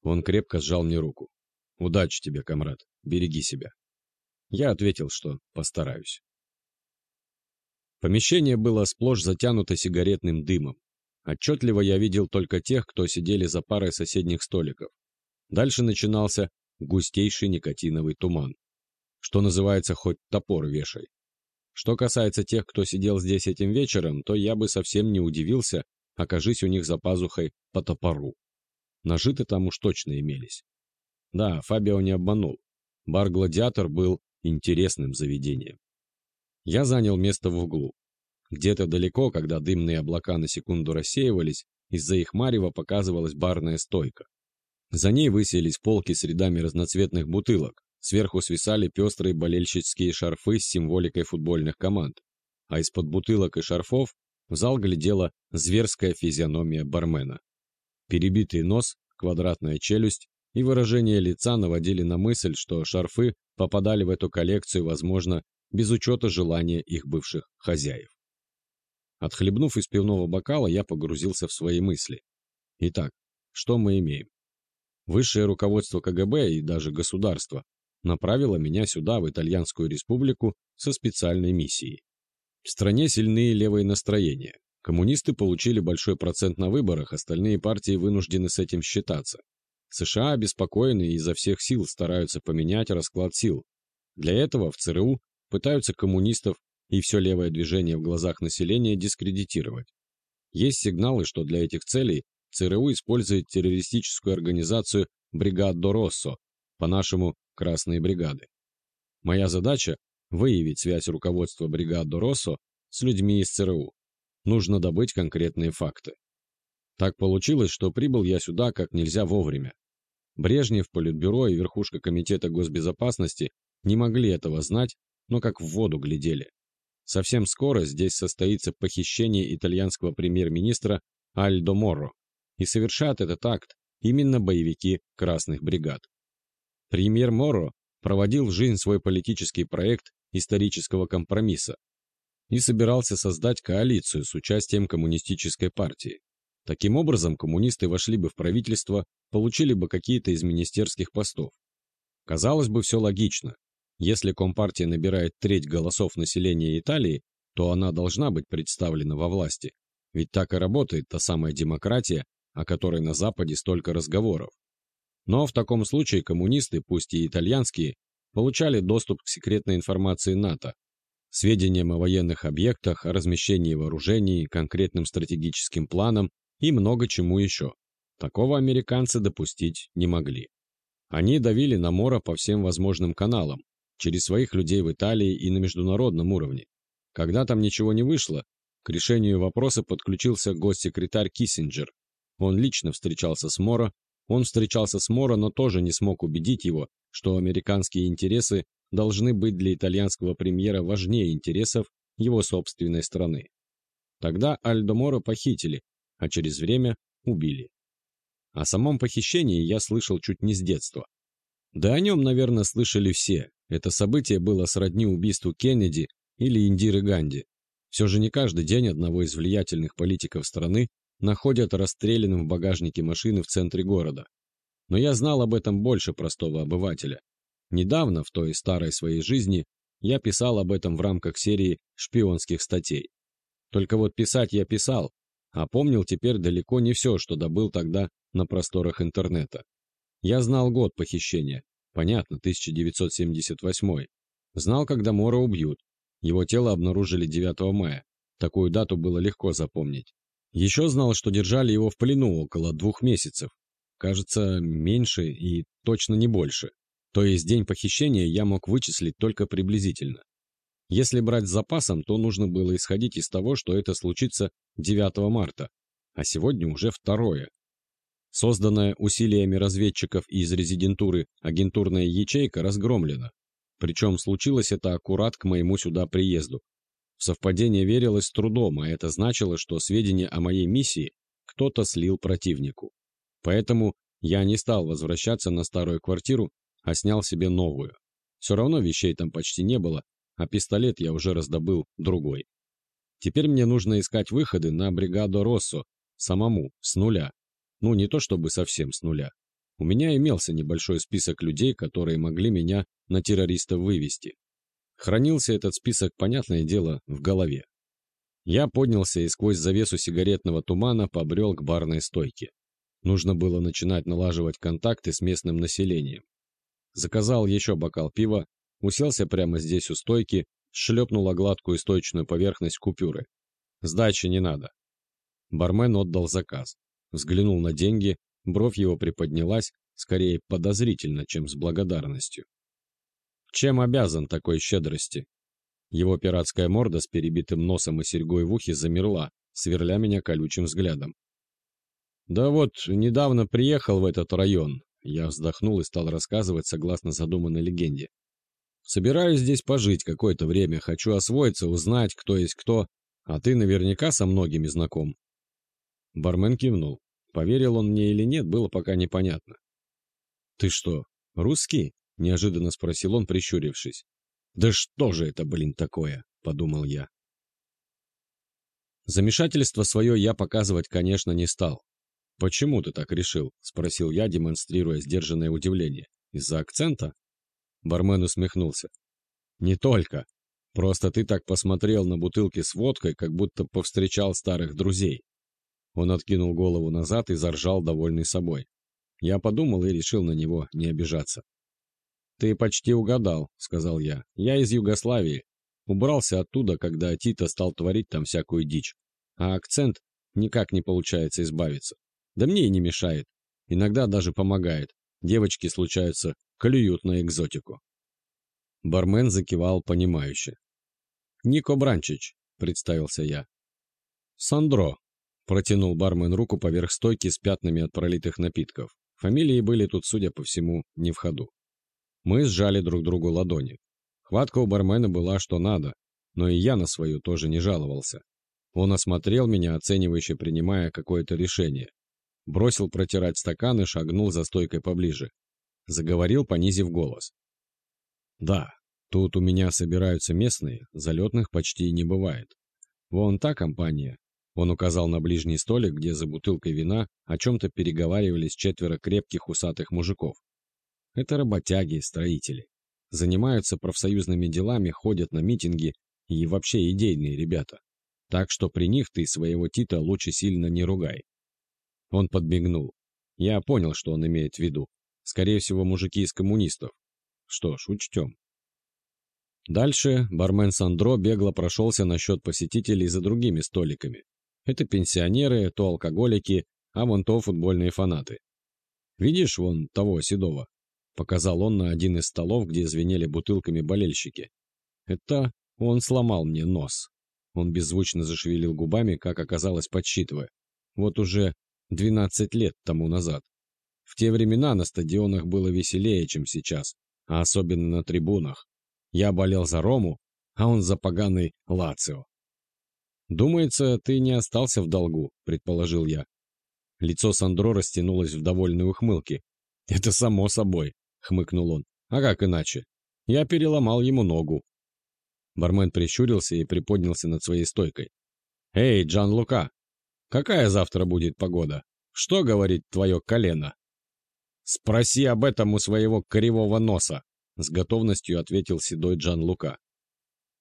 Он крепко сжал мне руку. Удачи тебе, комрад. Береги себя. Я ответил, что постараюсь. Помещение было сплошь затянуто сигаретным дымом. Отчетливо я видел только тех, кто сидели за парой соседних столиков. Дальше начинался густейший никотиновый туман что называется, хоть топор вешай. Что касается тех, кто сидел здесь этим вечером, то я бы совсем не удивился, окажись у них за пазухой по топору. Ножи-то там уж точно имелись. Да, Фабио не обманул. Бар «Гладиатор» был интересным заведением. Я занял место в углу. Где-то далеко, когда дымные облака на секунду рассеивались, из-за их марева показывалась барная стойка. За ней высились полки с рядами разноцветных бутылок, сверху свисали пестрые болельщицкие шарфы с символикой футбольных команд, а из-под бутылок и шарфов в зал глядела зверская физиономия бармена. Перебитый нос, квадратная челюсть и выражение лица наводили на мысль, что шарфы попадали в эту коллекцию, возможно, без учета желания их бывших хозяев. Отхлебнув из пивного бокала, я погрузился в свои мысли. Итак, что мы имеем? Высшее руководство КГБ и даже государство направило меня сюда, в Итальянскую республику, со специальной миссией. В стране сильные левые настроения. Коммунисты получили большой процент на выборах, остальные партии вынуждены с этим считаться. США обеспокоены и изо всех сил стараются поменять расклад сил. Для этого в ЦРУ пытаются коммунистов и все левое движение в глазах населения дискредитировать. Есть сигналы, что для этих целей ЦРУ использует террористическую организацию «Бригадо Россо», по-нашему «Красные бригады». Моя задача – выявить связь руководства «Бригадо Россо» с людьми из ЦРУ. Нужно добыть конкретные факты. Так получилось, что прибыл я сюда как нельзя вовремя. Брежнев, Политбюро и верхушка Комитета госбезопасности не могли этого знать, но как в воду глядели. Совсем скоро здесь состоится похищение итальянского премьер-министра Альдо Морро, и совершат этот акт именно боевики красных бригад. Премьер Морро проводил в жизнь свой политический проект исторического компромисса и собирался создать коалицию с участием коммунистической партии. Таким образом, коммунисты вошли бы в правительство, получили бы какие-то из министерских постов. Казалось бы, все логично. Если Компартия набирает треть голосов населения Италии, то она должна быть представлена во власти. Ведь так и работает та самая демократия, о которой на Западе столько разговоров. Но в таком случае коммунисты, пусть и итальянские, получали доступ к секретной информации НАТО, сведениям о военных объектах, о размещении вооружений, конкретным стратегическим планам и много чему еще. Такого американцы допустить не могли. Они давили на Мора по всем возможным каналам, через своих людей в Италии и на международном уровне. Когда там ничего не вышло, к решению вопроса подключился госсекретарь Киссинджер. Он лично встречался с Моро, он встречался с Моро, но тоже не смог убедить его, что американские интересы должны быть для итальянского премьера важнее интересов его собственной страны. Тогда Альдо Моро похитили, а через время убили. О самом похищении я слышал чуть не с детства. Да о нем, наверное, слышали все, это событие было сродни убийству Кеннеди или Индиры Ганди. Все же не каждый день одного из влиятельных политиков страны находят расстрелянным в багажнике машины в центре города. Но я знал об этом больше простого обывателя. Недавно, в той старой своей жизни, я писал об этом в рамках серии шпионских статей. Только вот писать я писал, а помнил теперь далеко не все, что добыл тогда на просторах интернета. Я знал год похищения, Понятно, 1978. Знал, когда Мора убьют. Его тело обнаружили 9 мая. Такую дату было легко запомнить. Еще знал, что держали его в плену около двух месяцев. Кажется, меньше и точно не больше. То есть день похищения я мог вычислить только приблизительно. Если брать с запасом, то нужно было исходить из того, что это случится 9 марта, а сегодня уже второе. Созданная усилиями разведчиков из резидентуры агентурная ячейка разгромлена. Причем случилось это аккурат к моему сюда приезду. В совпадение верилось трудом, а это значило, что сведения о моей миссии кто-то слил противнику. Поэтому я не стал возвращаться на старую квартиру, а снял себе новую. Все равно вещей там почти не было, а пистолет я уже раздобыл другой. Теперь мне нужно искать выходы на бригаду Россо, самому, с нуля. Ну, не то чтобы совсем с нуля. У меня имелся небольшой список людей, которые могли меня на террористов вывести. Хранился этот список, понятное дело, в голове. Я поднялся и сквозь завесу сигаретного тумана побрел к барной стойке. Нужно было начинать налаживать контакты с местным населением. Заказал еще бокал пива, уселся прямо здесь у стойки, шлепнула гладкую стойчную поверхность купюры. Сдачи не надо. Бармен отдал заказ взглянул на деньги, бровь его приподнялась, скорее подозрительно, чем с благодарностью. Чем обязан такой щедрости? Его пиратская морда с перебитым носом и серьгой в ухе замерла, сверля меня колючим взглядом. Да вот, недавно приехал в этот район. Я вздохнул и стал рассказывать согласно задуманной легенде. Собираюсь здесь пожить какое-то время, хочу освоиться, узнать, кто есть кто, а ты наверняка со многими знаком. Бармен кивнул. Поверил он мне или нет, было пока непонятно. «Ты что, русский?» — неожиданно спросил он, прищурившись. «Да что же это, блин, такое?» — подумал я. Замешательство свое я показывать, конечно, не стал. «Почему ты так решил?» — спросил я, демонстрируя сдержанное удивление. «Из-за акцента?» Бармен усмехнулся. «Не только. Просто ты так посмотрел на бутылки с водкой, как будто повстречал старых друзей». Он откинул голову назад и заржал, довольный собой. Я подумал и решил на него не обижаться. «Ты почти угадал», — сказал я. «Я из Югославии. Убрался оттуда, когда Тита стал творить там всякую дичь. А акцент никак не получается избавиться. Да мне и не мешает. Иногда даже помогает. Девочки, случаются, клюют на экзотику. Бармен закивал понимающе. «Нико Бранчич», — представился я. «Сандро», — протянул бармен руку поверх стойки с пятнами от пролитых напитков. Фамилии были тут, судя по всему, не в ходу. Мы сжали друг другу ладони. Хватка у бармена была что надо, но и я на свою тоже не жаловался. Он осмотрел меня, оценивающе принимая какое-то решение. Бросил протирать стакан и шагнул за стойкой поближе. Заговорил, понизив голос. «Да, тут у меня собираются местные, залетных почти не бывает. Вон та компания». Он указал на ближний столик, где за бутылкой вина о чем-то переговаривались четверо крепких усатых мужиков. Это работяги, строители. Занимаются профсоюзными делами, ходят на митинги и вообще идейные ребята. Так что при них ты своего Тита лучше сильно не ругай. Он подмигнул. Я понял, что он имеет в виду. Скорее всего, мужики из коммунистов. Что ж, учтем. Дальше бармен Сандро бегло прошелся насчет посетителей за другими столиками. Это пенсионеры, то алкоголики, а вон то футбольные фанаты. «Видишь вон того седого?» — показал он на один из столов, где звенели бутылками болельщики. «Это он сломал мне нос». Он беззвучно зашевелил губами, как оказалось, подсчитывая. Вот уже 12 лет тому назад. В те времена на стадионах было веселее, чем сейчас, а особенно на трибунах. Я болел за Рому, а он за поганый Лацио. «Думается, ты не остался в долгу», — предположил я. Лицо Сандро растянулось в довольной ухмылке. «Это само собой», — хмыкнул он. «А как иначе? Я переломал ему ногу». Бармен прищурился и приподнялся над своей стойкой. «Эй, Джан Лука, Какая завтра будет погода? Что говорит твое колено? Спроси об этом у своего кривого носа, с готовностью ответил седой Джан Лука.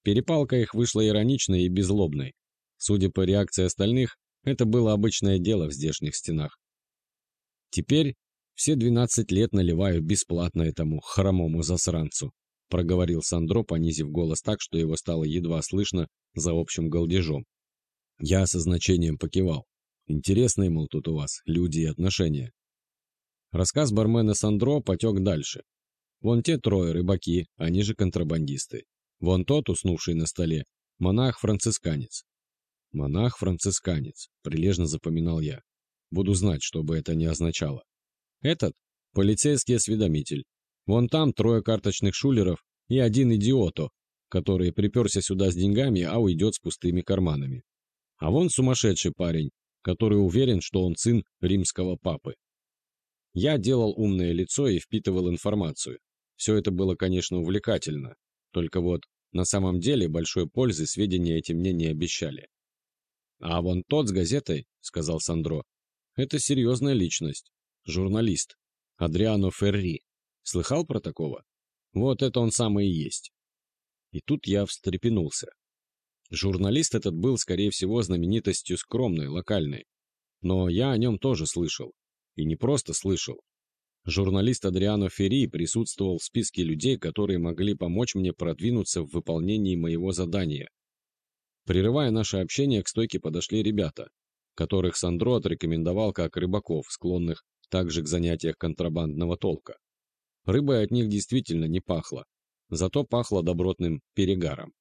Перепалка их вышла ироничной и безлобной. Судя по реакции остальных, это было обычное дело в здешних стенах. Теперь все двенадцать лет наливаю бесплатно этому хромому засранцу, проговорил Сандро, понизив голос так, что его стало едва слышно за общим галдежом. Я со значением покивал. Интересные, мол, тут у вас люди и отношения. Рассказ бармена Сандро потек дальше. Вон те трое рыбаки, они же контрабандисты. Вон тот, уснувший на столе, монах-францисканец. Монах-францисканец, прилежно запоминал я. Буду знать, что бы это ни означало. Этот – полицейский осведомитель. Вон там трое карточных шулеров и один идиото, который приперся сюда с деньгами, а уйдет с пустыми карманами. А вон сумасшедший парень, который уверен, что он сын римского папы. Я делал умное лицо и впитывал информацию. Все это было, конечно, увлекательно. Только вот на самом деле большой пользы сведения эти мне не обещали. «А вон тот с газетой», — сказал Сандро, — «это серьезная личность, журналист, Адриано Ферри. Слыхал про такого? Вот это он самый и есть». И тут я встрепенулся. Журналист этот был, скорее всего, знаменитостью скромной, локальной. Но я о нем тоже слышал. И не просто слышал. Журналист Адриано Ферри присутствовал в списке людей, которые могли помочь мне продвинуться в выполнении моего задания. Прерывая наше общение, к стойке подошли ребята, которых Сандро отрекомендовал как рыбаков, склонных также к занятиях контрабандного толка. Рыбой от них действительно не пахло. зато пахло добротным перегаром.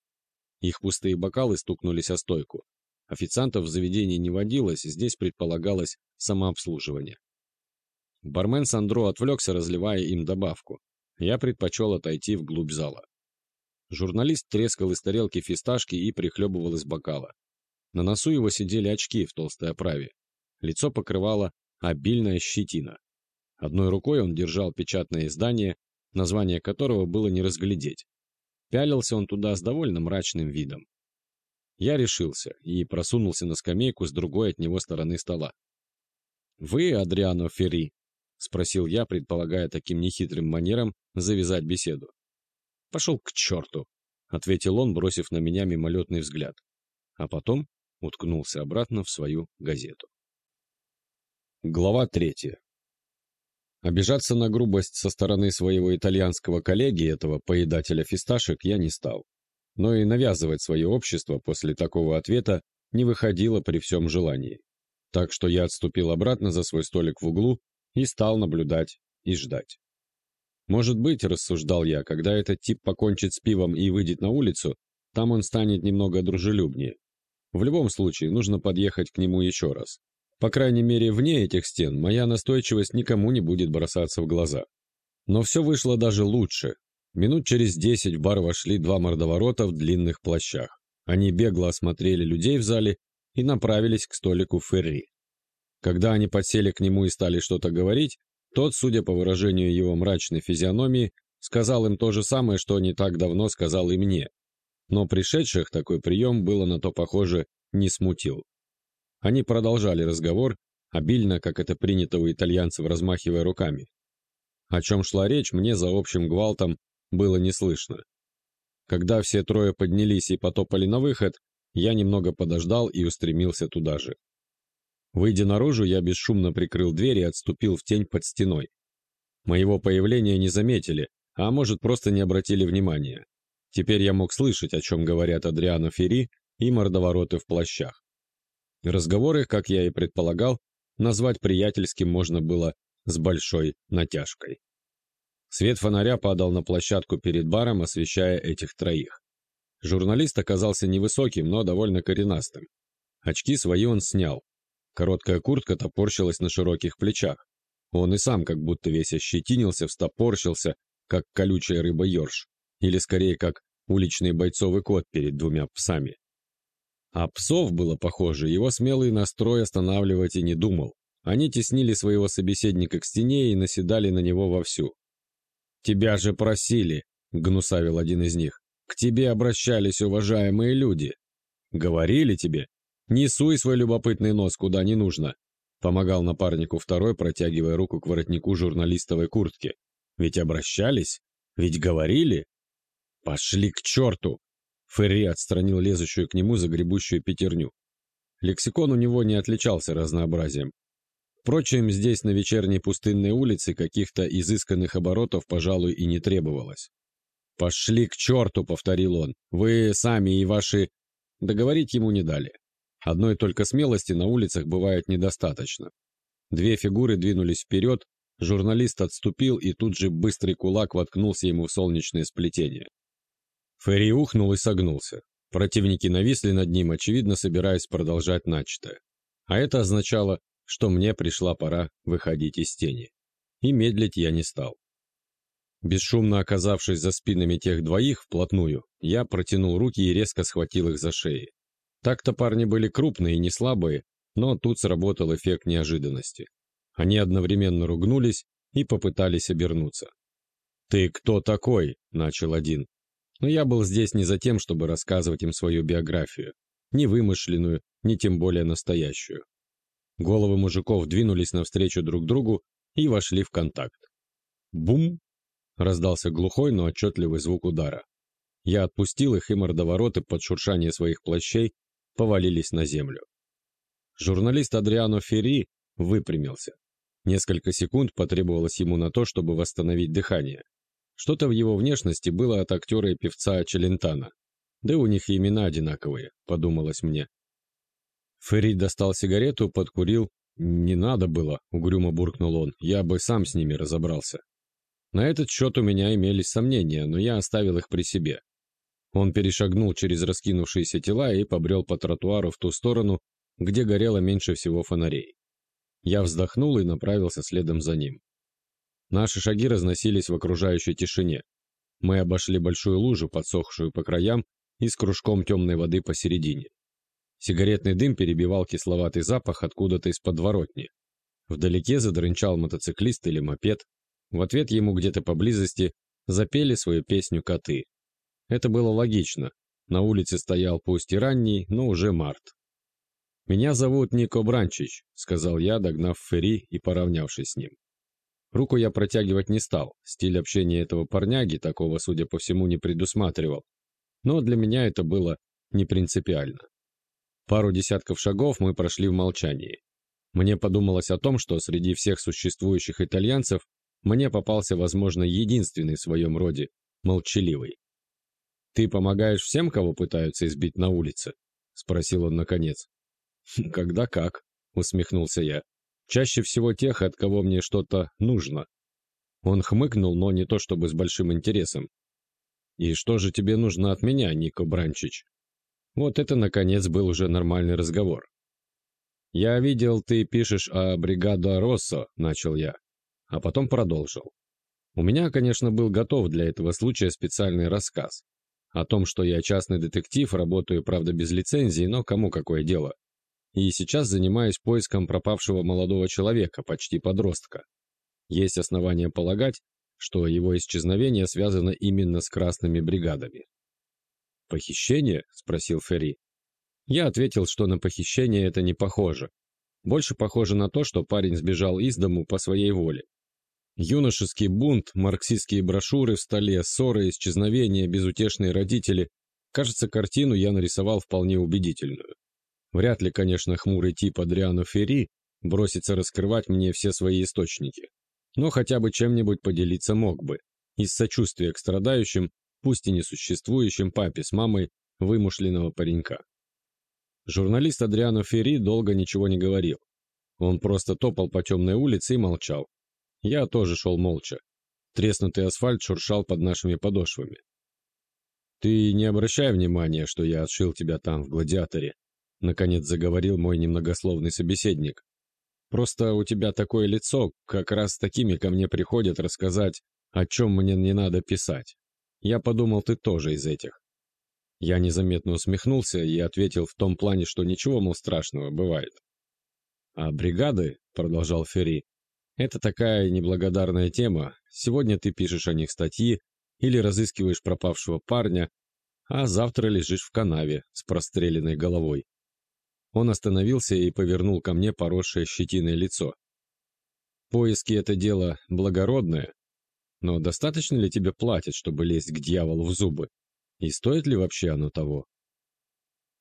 Их пустые бокалы стукнулись о стойку. Официантов в заведении не водилось, здесь предполагалось самообслуживание. Бармен Сандро отвлекся, разливая им добавку. Я предпочел отойти вглубь зала. Журналист трескал из тарелки фисташки и прихлебывал из бокала. На носу его сидели очки в толстой оправе. Лицо покрывала обильная щетина. Одной рукой он держал печатное издание, название которого было не разглядеть. Пялился он туда с довольно мрачным видом. Я решился и просунулся на скамейку с другой от него стороны стола. «Вы Адриано Ферри?» — спросил я, предполагая таким нехитрым манером завязать беседу. «Пошел к черту!» — ответил он, бросив на меня мимолетный взгляд. А потом уткнулся обратно в свою газету. Глава третья. Обижаться на грубость со стороны своего итальянского коллеги, этого поедателя фисташек, я не стал. Но и навязывать свое общество после такого ответа не выходило при всем желании. Так что я отступил обратно за свой столик в углу и стал наблюдать и ждать. Может быть, рассуждал я, когда этот тип покончит с пивом и выйдет на улицу, там он станет немного дружелюбнее. В любом случае, нужно подъехать к нему еще раз. По крайней мере, вне этих стен моя настойчивость никому не будет бросаться в глаза. Но все вышло даже лучше. Минут через десять в бар вошли два мордоворота в длинных плащах. Они бегло осмотрели людей в зале и направились к столику Ферри. Когда они подсели к нему и стали что-то говорить, тот, судя по выражению его мрачной физиономии, сказал им то же самое, что не так давно сказал и мне. Но пришедших такой прием было на то похоже не смутил. Они продолжали разговор, обильно, как это принято у итальянцев, размахивая руками. О чем шла речь, мне за общим гвалтом было не слышно. Когда все трое поднялись и потопали на выход, я немного подождал и устремился туда же. Выйдя наружу, я бесшумно прикрыл дверь и отступил в тень под стеной. Моего появления не заметили, а может, просто не обратили внимания. Теперь я мог слышать, о чем говорят Адриано Ферри и мордовороты в плащах. Разговоры, как я и предполагал, назвать приятельским можно было с большой натяжкой. Свет фонаря падал на площадку перед баром, освещая этих троих. Журналист оказался невысоким, но довольно коренастым. Очки свои он снял. Короткая куртка топорщилась на широких плечах. Он и сам как будто весь ощетинился, встопорщился, как колючая рыба-ёрш, или скорее как уличный бойцовый кот перед двумя псами. А псов было похоже, его смелый настрой останавливать и не думал. Они теснили своего собеседника к стене и наседали на него вовсю. «Тебя же просили», — гнусавил один из них. «К тебе обращались уважаемые люди. Говорили тебе? Не суй свой любопытный нос куда не нужно», — помогал напарнику второй, протягивая руку к воротнику журналистовой куртки. «Ведь обращались? Ведь говорили?» «Пошли к черту!» Ферри отстранил лезущую к нему загребущую пятерню. Лексикон у него не отличался разнообразием. Впрочем, здесь, на вечерней пустынной улице, каких-то изысканных оборотов, пожалуй, и не требовалось. «Пошли к черту!» — повторил он. «Вы сами и ваши...» Договорить ему не дали. Одной только смелости на улицах бывает недостаточно. Две фигуры двинулись вперед, журналист отступил, и тут же быстрый кулак воткнулся ему в солнечное сплетение. Ферри ухнул и согнулся. Противники нависли над ним, очевидно, собираясь продолжать начатое. А это означало, что мне пришла пора выходить из тени. И медлить я не стал. Бесшумно оказавшись за спинами тех двоих вплотную, я протянул руки и резко схватил их за шеи. Так-то парни были крупные и не слабые, но тут сработал эффект неожиданности. Они одновременно ругнулись и попытались обернуться. «Ты кто такой?» – начал один. Но я был здесь не за тем, чтобы рассказывать им свою биографию, ни вымышленную, ни тем более настоящую. Головы мужиков двинулись навстречу друг другу и вошли в контакт. «Бум!» — раздался глухой, но отчетливый звук удара. Я отпустил их, и мордовороты под шуршание своих плащей повалились на землю. Журналист Адриано Ферри выпрямился. Несколько секунд потребовалось ему на то, чтобы восстановить дыхание. Что-то в его внешности было от актера и певца Челентана. Да у них и имена одинаковые, подумалось мне. Ферри достал сигарету, подкурил. «Не надо было», — угрюмо буркнул он, — «я бы сам с ними разобрался». На этот счет у меня имелись сомнения, но я оставил их при себе. Он перешагнул через раскинувшиеся тела и побрел по тротуару в ту сторону, где горело меньше всего фонарей. Я вздохнул и направился следом за ним. Наши шаги разносились в окружающей тишине. Мы обошли большую лужу, подсохшую по краям, и с кружком темной воды посередине. Сигаретный дым перебивал кисловатый запах откуда-то из подворотни. Вдалеке задрынчал мотоциклист или мопед. В ответ ему где-то поблизости запели свою песню коты. Это было логично. На улице стоял пусть и ранний, но уже март. «Меня зовут Нико Бранчич», — сказал я, догнав Ферри и поравнявшись с ним. Руку я протягивать не стал, стиль общения этого парняги такого, судя по всему, не предусматривал. Но для меня это было не принципиально. Пару десятков шагов мы прошли в молчании. Мне подумалось о том, что среди всех существующих итальянцев мне попался, возможно, единственный в своем роде, молчаливый. «Ты помогаешь всем, кого пытаются избить на улице?» — спросил он наконец. «Когда как», — усмехнулся я. «Чаще всего тех, от кого мне что-то нужно». Он хмыкнул, но не то чтобы с большим интересом. «И что же тебе нужно от меня, Нико Бранчич?» Вот это, наконец, был уже нормальный разговор. «Я видел, ты пишешь о бригада Россо», — начал я, а потом продолжил. У меня, конечно, был готов для этого случая специальный рассказ. О том, что я частный детектив, работаю, правда, без лицензии, но кому какое дело и сейчас занимаюсь поиском пропавшего молодого человека, почти подростка. Есть основания полагать, что его исчезновение связано именно с красными бригадами. «Похищение?» – спросил Ферри. Я ответил, что на похищение это не похоже. Больше похоже на то, что парень сбежал из дому по своей воле. Юношеский бунт, марксистские брошюры в столе, ссоры, исчезновения, безутешные родители. Кажется, картину я нарисовал вполне убедительную. Вряд ли, конечно, хмурый тип Адриано Ферри бросится раскрывать мне все свои источники. Но хотя бы чем-нибудь поделиться мог бы. Из сочувствия к страдающим, пусть и несуществующим папе с мамой вымышленного паренька. Журналист Адриано Ферри долго ничего не говорил. Он просто топал по темной улице и молчал. Я тоже шел молча. Треснутый асфальт шуршал под нашими подошвами. «Ты не обращай внимания, что я отшил тебя там, в гладиаторе», Наконец заговорил мой немногословный собеседник. Просто у тебя такое лицо, как раз такими ко мне приходят рассказать, о чем мне не надо писать. Я подумал, ты тоже из этих. Я незаметно усмехнулся и ответил в том плане, что ничего, мол, страшного бывает. А бригады, продолжал Ферри, это такая неблагодарная тема. Сегодня ты пишешь о них статьи или разыскиваешь пропавшего парня, а завтра лежишь в канаве с простреленной головой. Он остановился и повернул ко мне поросшее щетиной лицо. «Поиски — это дело благородное, но достаточно ли тебе платят, чтобы лезть к дьяволу в зубы? И стоит ли вообще оно того?»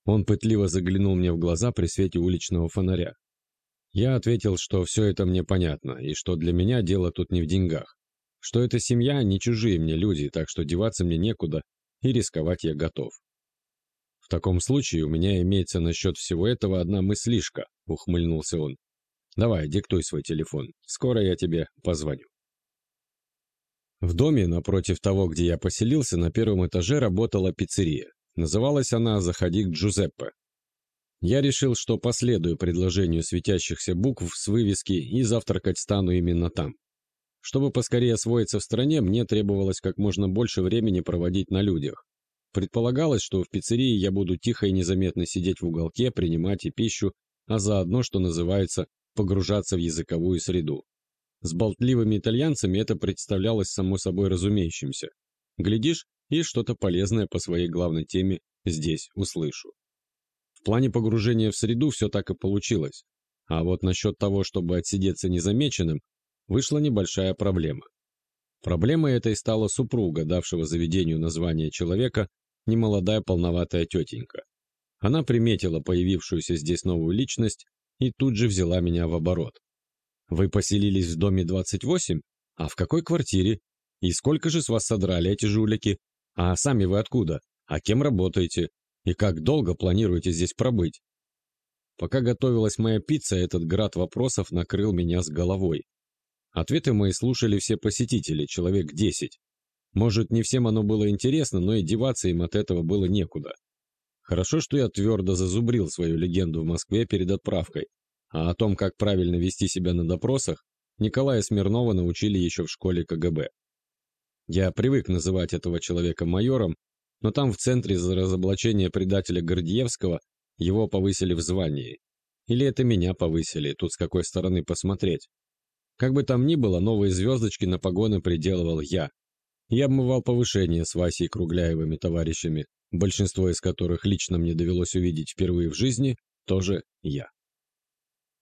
Он пытливо заглянул мне в глаза при свете уличного фонаря. Я ответил, что все это мне понятно, и что для меня дело тут не в деньгах. Что эта семья не чужие мне люди, так что деваться мне некуда, и рисковать я готов таком случае у меня имеется насчет всего этого одна мыслишка», — ухмыльнулся он. «Давай, диктуй свой телефон. Скоро я тебе позвоню». В доме, напротив того, где я поселился, на первом этаже работала пиццерия. Называлась она «Заходи к Джузеппе». Я решил, что последую предложению светящихся букв с вывески и завтракать стану именно там. Чтобы поскорее освоиться в стране, мне требовалось как можно больше времени проводить на людях. Предполагалось, что в пиццерии я буду тихо и незаметно сидеть в уголке, принимать и пищу, а заодно, что называется, погружаться в языковую среду. С болтливыми итальянцами это представлялось само собой разумеющимся. Глядишь, и что-то полезное по своей главной теме здесь услышу. В плане погружения в среду все так и получилось. А вот насчет того, чтобы отсидеться незамеченным, вышла небольшая проблема. Проблемой этой стала супруга, давшего заведению название человека, немолодая полноватая тетенька. Она приметила появившуюся здесь новую личность и тут же взяла меня в оборот. «Вы поселились в доме 28? А в какой квартире? И сколько же с вас содрали эти жулики? А сами вы откуда? А кем работаете? И как долго планируете здесь пробыть?» Пока готовилась моя пицца, этот град вопросов накрыл меня с головой. Ответы мои слушали все посетители, человек десять. Может, не всем оно было интересно, но и деваться им от этого было некуда. Хорошо, что я твердо зазубрил свою легенду в Москве перед отправкой, а о том, как правильно вести себя на допросах, Николая Смирнова научили еще в школе КГБ. Я привык называть этого человека майором, но там в центре за разоблачение предателя Гордеевского его повысили в звании. Или это меня повысили, тут с какой стороны посмотреть. Как бы там ни было, новые звездочки на погоны приделывал я. Я обмывал повышение с Васей Кругляевыми товарищами, большинство из которых лично мне довелось увидеть впервые в жизни, тоже я.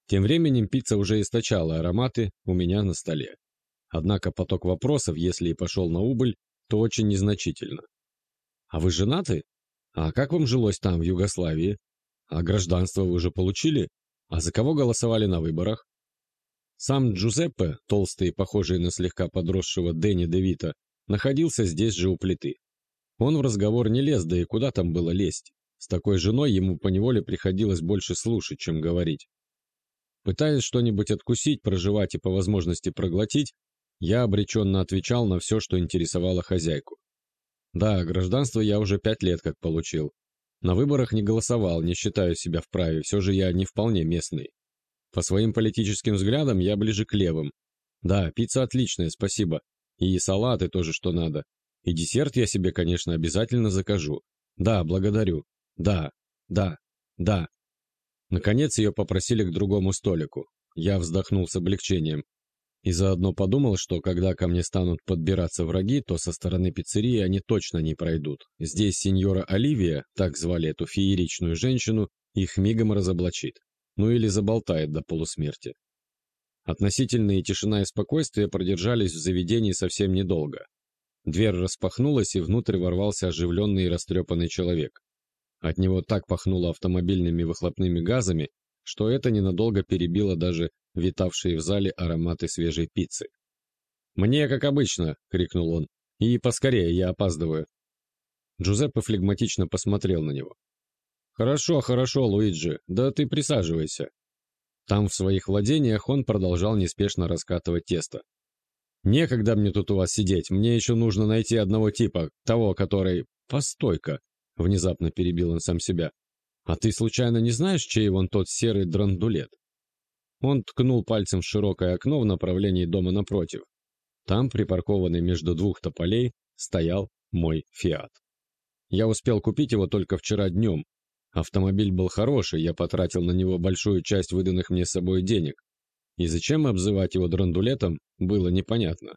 Тем временем пицца уже источала ароматы у меня на столе. Однако поток вопросов, если и пошел на убыль, то очень незначительно. «А вы женаты? А как вам жилось там, в Югославии? А гражданство вы уже получили? А за кого голосовали на выборах?» Сам Джузеппе, толстый и похожий на слегка подросшего Дэнни Девита, находился здесь же у плиты. Он в разговор не лез, да и куда там было лезть. С такой женой ему поневоле приходилось больше слушать, чем говорить. Пытаясь что-нибудь откусить, проживать и по возможности проглотить, я обреченно отвечал на все, что интересовало хозяйку. Да, гражданство я уже пять лет как получил. На выборах не голосовал, не считаю себя вправе, все же я не вполне местный. По своим политическим взглядам я ближе к левым. Да, пицца отличная, спасибо. И салаты тоже что надо. И десерт я себе, конечно, обязательно закажу. Да, благодарю. Да, да, да. Наконец ее попросили к другому столику. Я вздохнул с облегчением. И заодно подумал, что когда ко мне станут подбираться враги, то со стороны пиццерии они точно не пройдут. Здесь сеньора Оливия, так звали эту фееричную женщину, их мигом разоблачит. Ну или заболтает до полусмерти. Относительная тишина и спокойствие продержались в заведении совсем недолго. Дверь распахнулась, и внутрь ворвался оживленный и растрепанный человек. От него так пахнуло автомобильными выхлопными газами, что это ненадолго перебило даже витавшие в зале ароматы свежей пиццы. «Мне, как обычно!» — крикнул он. «И поскорее, я опаздываю!» Джузеппе флегматично посмотрел на него. «Хорошо, хорошо, Луиджи, да ты присаживайся». Там, в своих владениях, он продолжал неспешно раскатывать тесто. «Некогда мне тут у вас сидеть, мне еще нужно найти одного типа, того, который...» «Постой-ка!» — внезапно перебил он сам себя. «А ты случайно не знаешь, чей вон тот серый драндулет?» Он ткнул пальцем в широкое окно в направлении дома напротив. Там, припаркованный между двух тополей, стоял мой «Фиат». Я успел купить его только вчера днем. Автомобиль был хороший, я потратил на него большую часть выданных мне с собой денег. И зачем обзывать его драндулетом, было непонятно.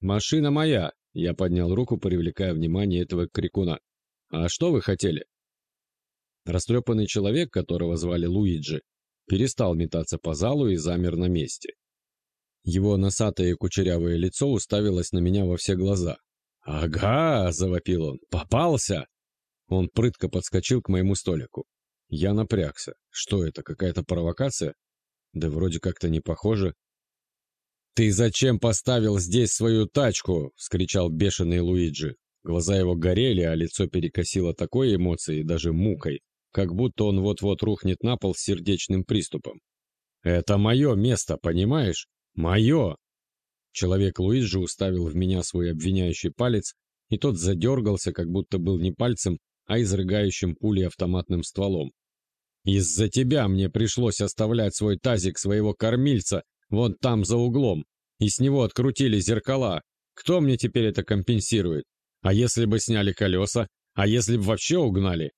«Машина моя!» — я поднял руку, привлекая внимание этого крикуна. «А что вы хотели?» Растрепанный человек, которого звали Луиджи, перестал метаться по залу и замер на месте. Его носатое кучерявое лицо уставилось на меня во все глаза. «Ага!» — завопил он. «Попался!» Он прытко подскочил к моему столику. Я напрягся. Что это, какая-то провокация? Да вроде как-то не похоже. «Ты зачем поставил здесь свою тачку?» — вскричал бешеный Луиджи. Глаза его горели, а лицо перекосило такой эмоцией, даже мукой, как будто он вот-вот рухнет на пол с сердечным приступом. «Это мое место, понимаешь? Мое!» Человек Луиджи уставил в меня свой обвиняющий палец, и тот задергался, как будто был не пальцем, а изрыгающим пули автоматным стволом. «Из-за тебя мне пришлось оставлять свой тазик своего кормильца вон там за углом, и с него открутили зеркала. Кто мне теперь это компенсирует? А если бы сняли колеса? А если бы вообще угнали?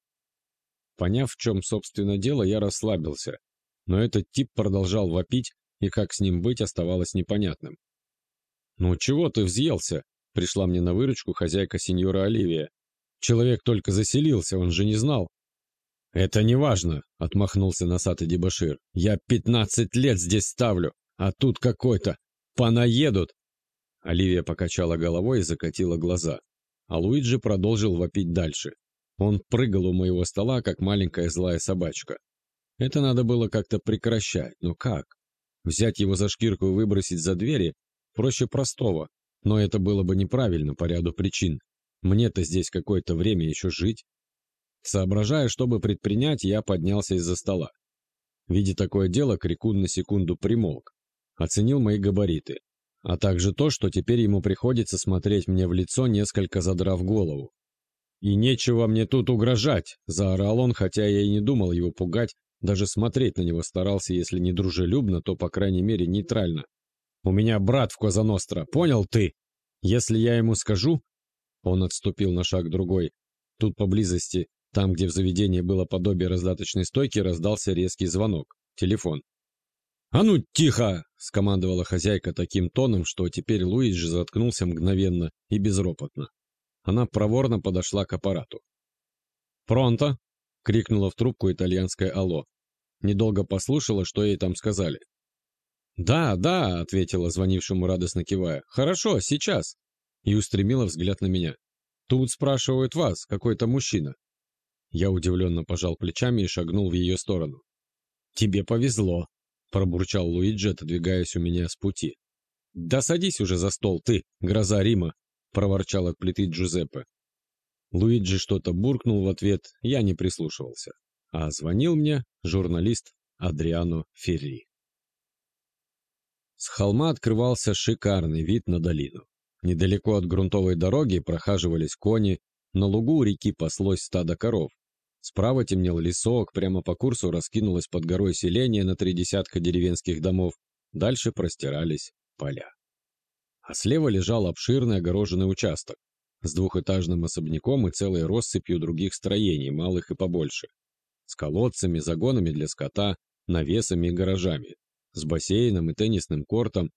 Поняв, в чем, собственно, дело, я расслабился. Но этот тип продолжал вопить, и как с ним быть, оставалось непонятным. «Ну чего ты взъелся?» — пришла мне на выручку хозяйка сеньора Оливия. «Человек только заселился, он же не знал». «Это не важно», — отмахнулся носатый дебошир. «Я пятнадцать лет здесь ставлю, а тут какой-то... Понаедут!» Оливия покачала головой и закатила глаза. А Луиджи продолжил вопить дальше. Он прыгал у моего стола, как маленькая злая собачка. Это надо было как-то прекращать, но как? Взять его за шкирку и выбросить за двери? Проще простого, но это было бы неправильно по ряду причин. Мне-то здесь какое-то время еще жить. Соображая, чтобы предпринять, я поднялся из-за стола. Видя такое дело, Крикун на секунду примолк. оценил мои габариты, а также то, что теперь ему приходится смотреть мне в лицо, несколько задрав голову. «И нечего мне тут угрожать!» – заорал он, хотя я и не думал его пугать, даже смотреть на него старался, если не дружелюбно, то, по крайней мере, нейтрально. «У меня брат в Козаностро, понял ты? Если я ему скажу...» Он отступил на шаг другой. Тут поблизости, там, где в заведении было подобие раздаточной стойки, раздался резкий звонок. Телефон. «А ну, тихо!» — скомандовала хозяйка таким тоном, что теперь Луиджи заткнулся мгновенно и безропотно. Она проворно подошла к аппарату. «Пронто!» — крикнула в трубку итальянское «Алло». Недолго послушала, что ей там сказали. «Да, да», — ответила звонившему радостно кивая. «Хорошо, сейчас». И устремила взгляд на меня. «Тут спрашивают вас, какой-то мужчина». Я удивленно пожал плечами и шагнул в ее сторону. «Тебе повезло», — пробурчал Луиджи, отодвигаясь у меня с пути. «Да садись уже за стол, ты, гроза Рима», — проворчал от плиты Джузеппе. Луиджи что-то буркнул в ответ, я не прислушивался. А звонил мне журналист Адриано Ферри. С холма открывался шикарный вид на долину. Недалеко от грунтовой дороги прохаживались кони, на лугу у реки паслось стадо коров. Справа темнел лесок, прямо по курсу раскинулось под горой селение на три десятка деревенских домов, дальше простирались поля. А слева лежал обширный огороженный участок, с двухэтажным особняком и целой россыпью других строений, малых и побольше, с колодцами, загонами для скота, навесами и гаражами, с бассейном и теннисным кортом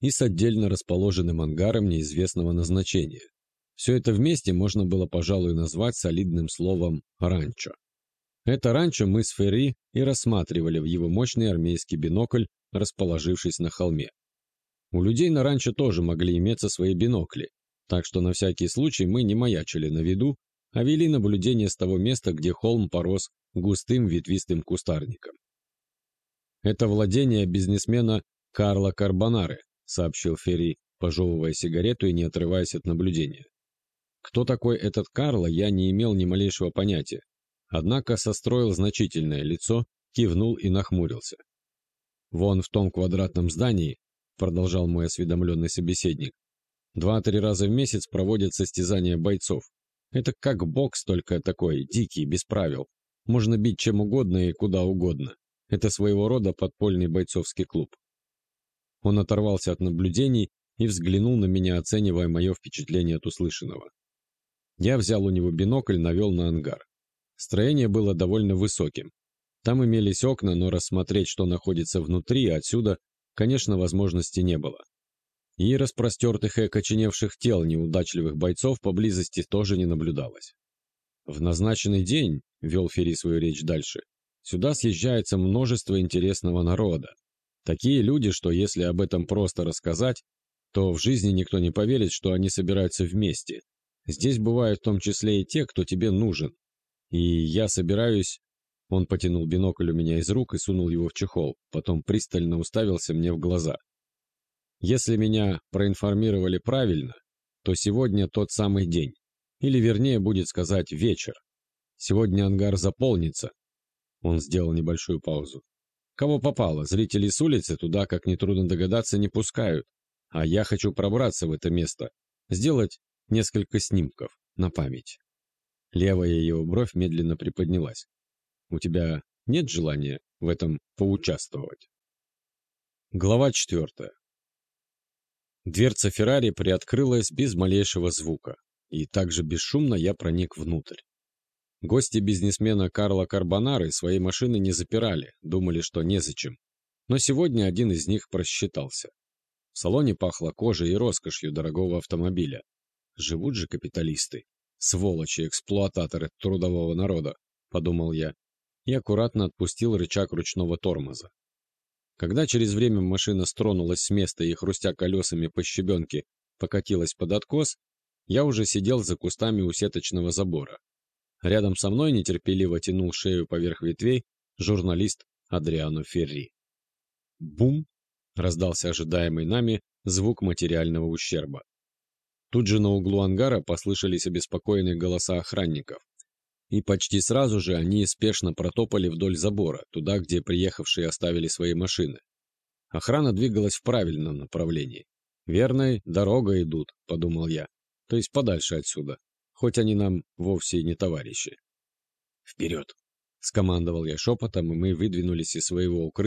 и с отдельно расположенным ангаром неизвестного назначения. Все это вместе можно было, пожалуй, назвать солидным словом «ранчо». Это ранчо мы с Ферри и рассматривали в его мощный армейский бинокль, расположившись на холме. У людей на ранчо тоже могли иметься свои бинокли, так что на всякий случай мы не маячили на виду, а вели наблюдение с того места, где холм порос густым ветвистым кустарником. «Это владение бизнесмена Карла Карбонары», сообщил Ферри, пожевывая сигарету и не отрываясь от наблюдения. Кто такой этот Карло, я не имел ни малейшего понятия, однако состроил значительное лицо, кивнул и нахмурился. «Вон в том квадратном здании», — продолжал мой осведомленный собеседник, Два-три раза в месяц проводят состязания бойцов. Это как бокс, только такой, дикий, без правил. Можно бить чем угодно и куда угодно. Это своего рода подпольный бойцовский клуб. Он оторвался от наблюдений и взглянул на меня, оценивая мое впечатление от услышанного. Я взял у него бинокль, навел на ангар. Строение было довольно высоким. Там имелись окна, но рассмотреть, что находится внутри, отсюда, конечно, возможности не было и распростертых и окоченевших тел неудачливых бойцов поблизости тоже не наблюдалось. В назначенный день, вел Ферри свою речь дальше, сюда съезжается множество интересного народа. Такие люди, что если об этом просто рассказать, то в жизни никто не поверит, что они собираются вместе. Здесь бывают в том числе и те, кто тебе нужен. И я собираюсь... Он потянул бинокль у меня из рук и сунул его в чехол, потом пристально уставился мне в глаза. Если меня проинформировали правильно, то сегодня тот самый день. Или вернее будет сказать вечер. Сегодня ангар заполнится. Он сделал небольшую паузу. Кого попало, зрители с улицы туда, как нетрудно догадаться, не пускают. А я хочу пробраться в это место, сделать несколько снимков на память. Левая его бровь медленно приподнялась. У тебя нет желания в этом поучаствовать? Глава четвертая. Дверца Феррари приоткрылась без малейшего звука, и также бесшумно я проник внутрь. Гости бизнесмена Карла Карбонары свои машины не запирали, думали, что незачем. Но сегодня один из них просчитался. В салоне пахло кожей и роскошью дорогого автомобиля. Живут же капиталисты. Сволочи, эксплуататоры трудового народа, подумал я, и аккуратно отпустил рычаг ручного тормоза. Когда через время машина стронулась с места и, хрустя колесами по щебенке, покатилась под откос, я уже сидел за кустами у сеточного забора. Рядом со мной нетерпеливо тянул шею поверх ветвей журналист Адриано Ферри. Бум! раздался ожидаемый нами звук материального ущерба. Тут же на углу ангара послышались обеспокоенные голоса охранников. И почти сразу же они спешно протопали вдоль забора, туда, где приехавшие оставили свои машины. Охрана двигалась в правильном направлении. «Верной дорогой идут», — подумал я. «То есть подальше отсюда, хоть они нам вовсе и не товарищи». «Вперед!» — скомандовал я шепотом, и мы выдвинулись из своего укрытия,